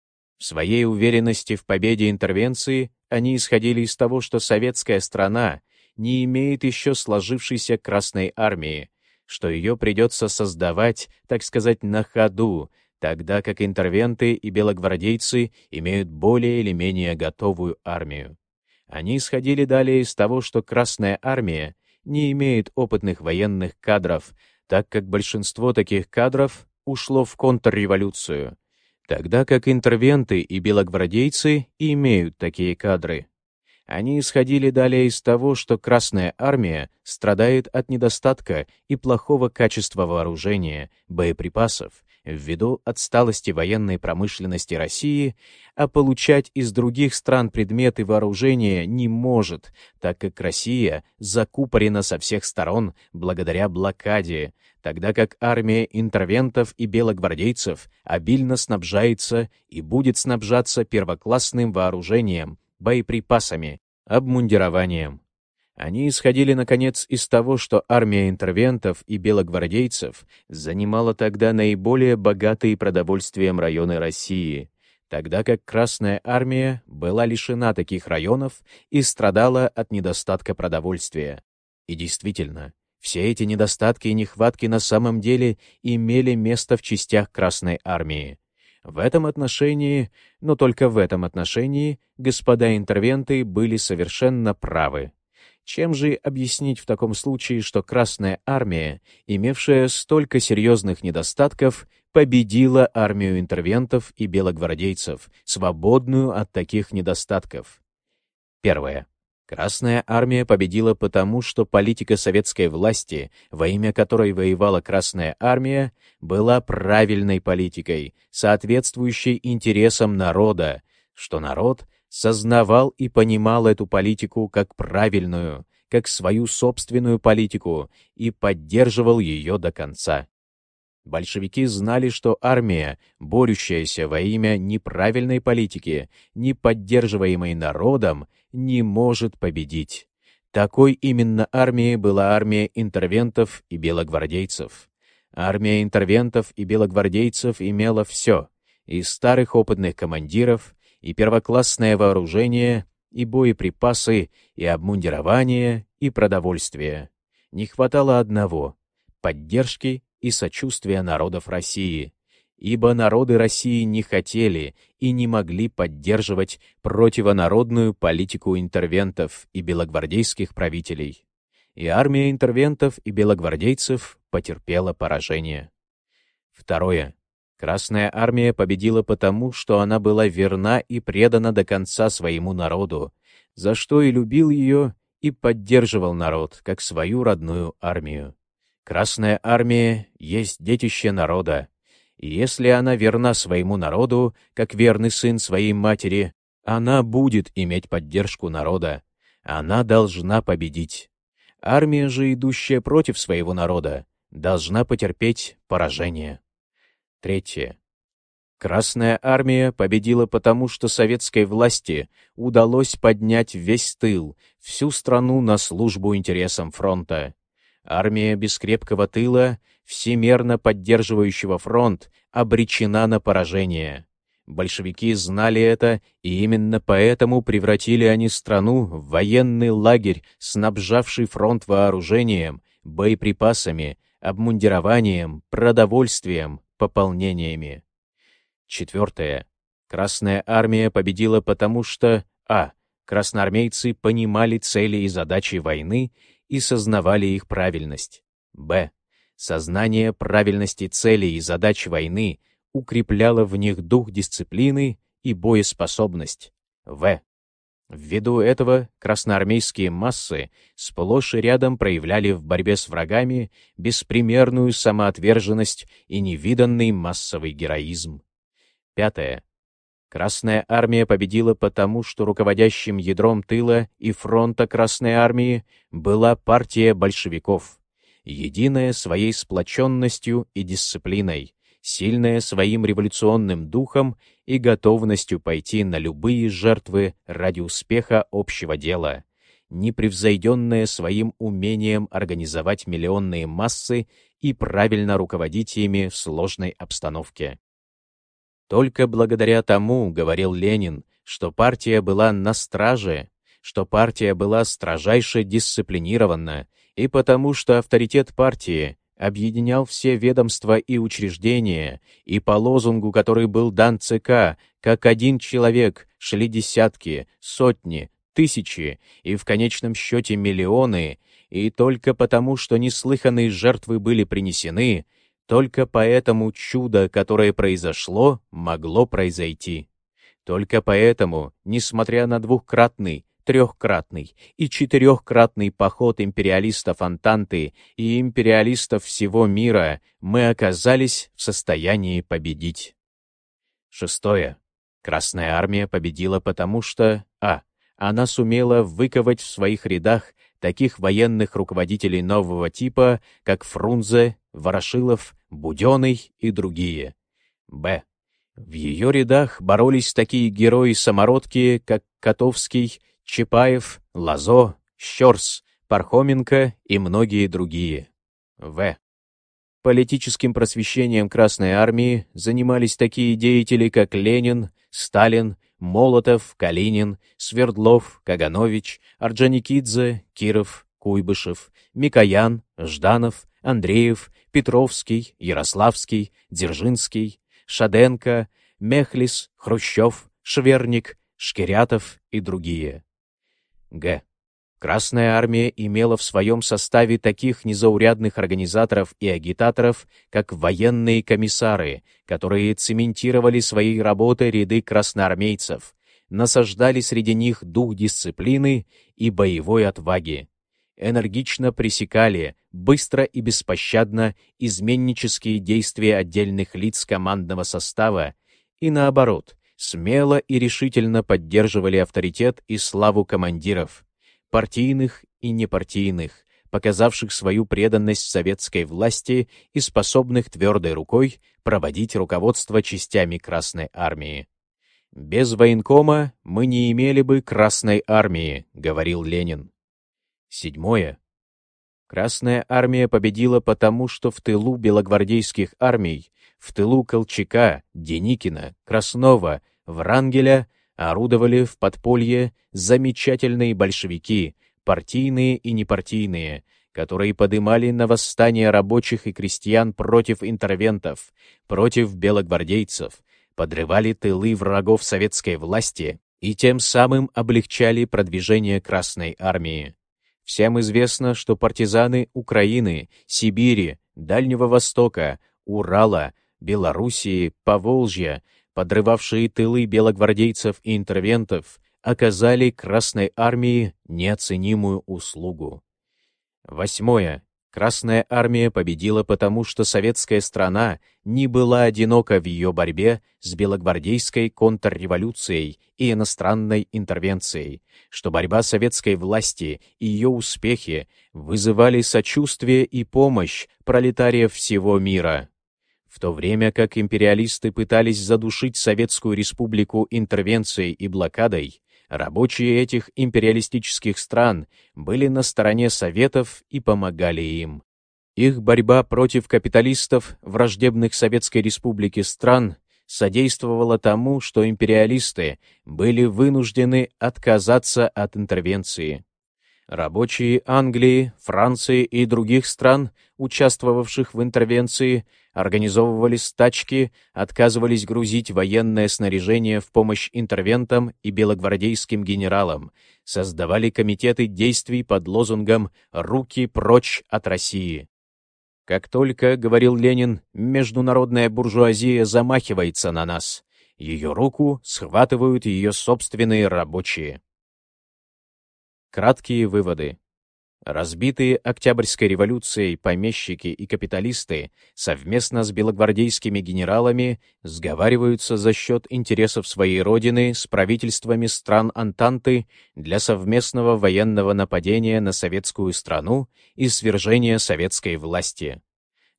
В своей уверенности в победе интервенции они исходили из того, что советская страна не имеет еще сложившейся Красной Армии, что ее придется создавать, так сказать, на ходу, тогда как интервенты и белогвардейцы имеют более или менее готовую армию. Они исходили далее из того, что Красная Армия не имеет опытных военных кадров, так как большинство таких кадров ушло в контрреволюцию, тогда как интервенты и белогвардейцы имеют такие кадры. Они исходили далее из того, что Красная Армия страдает от недостатка и плохого качества вооружения, боеприпасов, ввиду отсталости военной промышленности России, а получать из других стран предметы вооружения не может, так как Россия закупорена со всех сторон благодаря блокаде, тогда как армия интервентов и белогвардейцев обильно снабжается и будет снабжаться первоклассным вооружением, боеприпасами, обмундированием. Они исходили, наконец, из того, что армия интервентов и белогвардейцев занимала тогда наиболее богатые продовольствием районы России, тогда как Красная армия была лишена таких районов и страдала от недостатка продовольствия. И действительно, все эти недостатки и нехватки на самом деле имели место в частях Красной армии. В этом отношении, но только в этом отношении, господа интервенты были совершенно правы. Чем же объяснить в таком случае, что Красная Армия, имевшая столько серьезных недостатков, победила армию интервентов и белогвардейцев, свободную от таких недостатков? Первое. Красная армия победила потому, что политика советской власти, во имя которой воевала Красная армия, была правильной политикой, соответствующей интересам народа, что народ сознавал и понимал эту политику как правильную, как свою собственную политику и поддерживал ее до конца. Большевики знали, что армия, борющаяся во имя неправильной политики, не поддерживаемой народом, не может победить. Такой именно армией была армия интервентов и белогвардейцев. Армия интервентов и белогвардейцев имела все — и старых опытных командиров, и первоклассное вооружение, и боеприпасы, и обмундирование, и продовольствие. Не хватало одного — поддержки и сочувствия народов России, ибо народы России не хотели и не могли поддерживать противонародную политику интервентов и белогвардейских правителей. И армия интервентов и белогвардейцев потерпела поражение. Второе. Красная армия победила потому, что она была верна и предана до конца своему народу, за что и любил ее и поддерживал народ, как свою родную армию. Красная армия есть детище народа, и если она верна своему народу, как верный сын своей матери, она будет иметь поддержку народа. Она должна победить. Армия же, идущая против своего народа, должна потерпеть поражение. Третье. Красная армия победила потому, что советской власти удалось поднять весь тыл, всю страну на службу интересам фронта. Армия без крепкого тыла, всемерно поддерживающего фронт, обречена на поражение. Большевики знали это, и именно поэтому превратили они страну в военный лагерь, снабжавший фронт вооружением, боеприпасами, обмундированием, продовольствием, пополнениями. Четвертое. Красная армия победила потому, что а. Красноармейцы понимали цели и задачи войны и сознавали их правильность. б. Сознание правильности целей и задач войны укрепляло в них дух дисциплины и боеспособность. в. Ввиду этого красноармейские массы сплошь и рядом проявляли в борьбе с врагами беспримерную самоотверженность и невиданный массовый героизм. Пятое. Красная армия победила потому, что руководящим ядром тыла и фронта Красной армии была партия большевиков, единая своей сплоченностью и дисциплиной, сильная своим революционным духом и готовностью пойти на любые жертвы ради успеха общего дела, непревзойденная своим умением организовать миллионные массы и правильно руководить ими в сложной обстановке. Только благодаря тому, говорил Ленин, что партия была на страже, что партия была строжайше дисциплинирована, и потому что авторитет партии объединял все ведомства и учреждения, и по лозунгу, который был дан ЦК, как один человек шли десятки, сотни, тысячи и в конечном счете миллионы, и только потому, что неслыханные жертвы были принесены, только поэтому чудо, которое произошло, могло произойти. Только поэтому, несмотря на двухкратный, трехкратный и четырехкратный поход империалистов Антанты и империалистов всего мира, мы оказались в состоянии победить. Шестое. Красная армия победила потому, что а. Она сумела выковать в своих рядах таких военных руководителей нового типа, как Фрунзе, Ворошилов, Буденный и другие. Б. В ее рядах боролись такие герои-самородки, как Котовский, Чапаев, Лазо, Щерс, Пархоменко и многие другие. В. Политическим просвещением Красной Армии занимались такие деятели, как Ленин, Сталин, Молотов, Калинин, Свердлов, Каганович, Орджоникидзе, Киров, Куйбышев, Микоян, Жданов, Андреев, Петровский, Ярославский, Дзержинский, Шаденко, Мехлис, Хрущев, Шверник, Шкирятов и другие. Г. Красная армия имела в своем составе таких незаурядных организаторов и агитаторов, как военные комиссары, которые цементировали своей работой ряды красноармейцев, насаждали среди них дух дисциплины и боевой отваги, энергично пресекали, быстро и беспощадно, изменнические действия отдельных лиц командного состава и, наоборот, смело и решительно поддерживали авторитет и славу командиров, партийных и непартийных, показавших свою преданность советской власти и способных твердой рукой проводить руководство частями Красной Армии. «Без военкома мы не имели бы Красной Армии», — говорил Ленин. Седьмое. Красная армия победила потому, что в тылу белогвардейских армий, в тылу Колчака, Деникина, Краснова, Врангеля орудовали в подполье замечательные большевики, партийные и непартийные, которые подымали на восстание рабочих и крестьян против интервентов, против белогвардейцев, подрывали тылы врагов советской власти и тем самым облегчали продвижение Красной армии. Всем известно, что партизаны Украины, Сибири, Дальнего Востока, Урала, Белоруссии, Поволжья, подрывавшие тылы белогвардейцев и интервентов, оказали Красной Армии неоценимую услугу. Восьмое. Красная армия победила потому, что советская страна не была одинока в ее борьбе с белогвардейской контрреволюцией и иностранной интервенцией, что борьба советской власти и ее успехи вызывали сочувствие и помощь пролетариев всего мира. В то время как империалисты пытались задушить Советскую Республику интервенцией и блокадой, рабочие этих империалистических стран были на стороне Советов и помогали им. Их борьба против капиталистов, враждебных Советской Республике стран, содействовала тому, что империалисты были вынуждены отказаться от интервенции. Рабочие Англии, Франции и других стран, участвовавших в интервенции, организовывали стачки, отказывались грузить военное снаряжение в помощь интервентам и белогвардейским генералам, создавали комитеты действий под лозунгом «Руки прочь от России». Как только, говорил Ленин, международная буржуазия замахивается на нас, ее руку схватывают ее собственные рабочие. Краткие выводы. Разбитые Октябрьской революцией помещики и капиталисты совместно с белогвардейскими генералами сговариваются за счет интересов своей родины с правительствами стран Антанты для совместного военного нападения на советскую страну и свержения советской власти.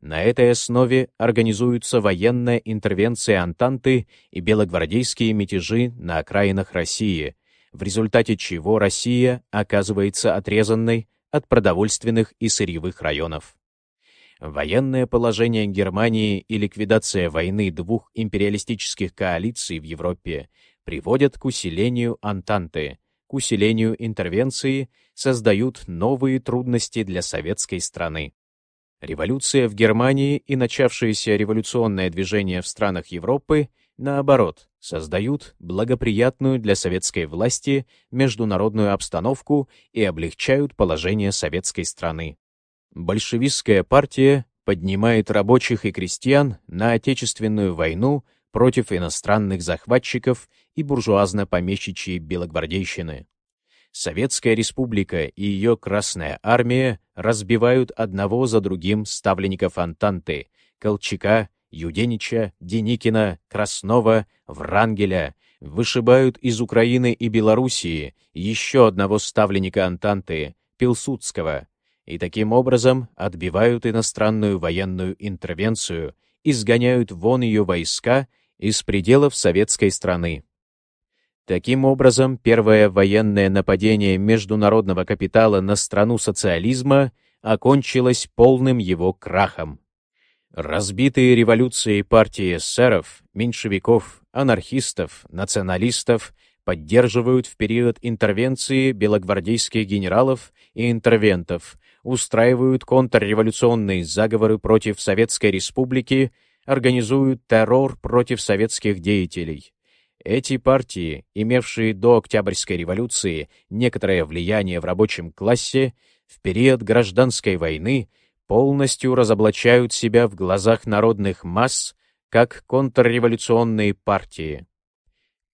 На этой основе организуются военная интервенция Антанты и белогвардейские мятежи на окраинах России – в результате чего Россия оказывается отрезанной от продовольственных и сырьевых районов. Военное положение Германии и ликвидация войны двух империалистических коалиций в Европе приводят к усилению Антанты, к усилению интервенции, создают новые трудности для советской страны. Революция в Германии и начавшееся революционное движение в странах Европы – наоборот, создают благоприятную для советской власти международную обстановку и облегчают положение советской страны. Большевистская партия поднимает рабочих и крестьян на Отечественную войну против иностранных захватчиков и буржуазно-помещичьей белогвардейщины. Советская республика и ее Красная армия разбивают одного за другим ставленников Антанты, Колчака, Юденича, Деникина, Краснова, Врангеля вышибают из Украины и Белоруссии еще одного ставленника Антанты, Пилсудского, и таким образом отбивают иностранную военную интервенцию, изгоняют вон ее войска из пределов советской страны. Таким образом, первое военное нападение международного капитала на страну социализма окончилось полным его крахом. Разбитые революцией партии эсеров, меньшевиков, анархистов, националистов поддерживают в период интервенции белогвардейских генералов и интервентов, устраивают контрреволюционные заговоры против Советской Республики, организуют террор против советских деятелей. Эти партии, имевшие до Октябрьской революции некоторое влияние в рабочем классе, в период гражданской войны – полностью разоблачают себя в глазах народных масс как контрреволюционные партии.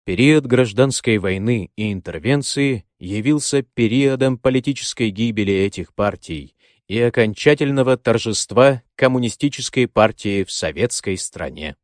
Период гражданской войны и интервенции явился периодом политической гибели этих партий и окончательного торжества коммунистической партии в советской стране.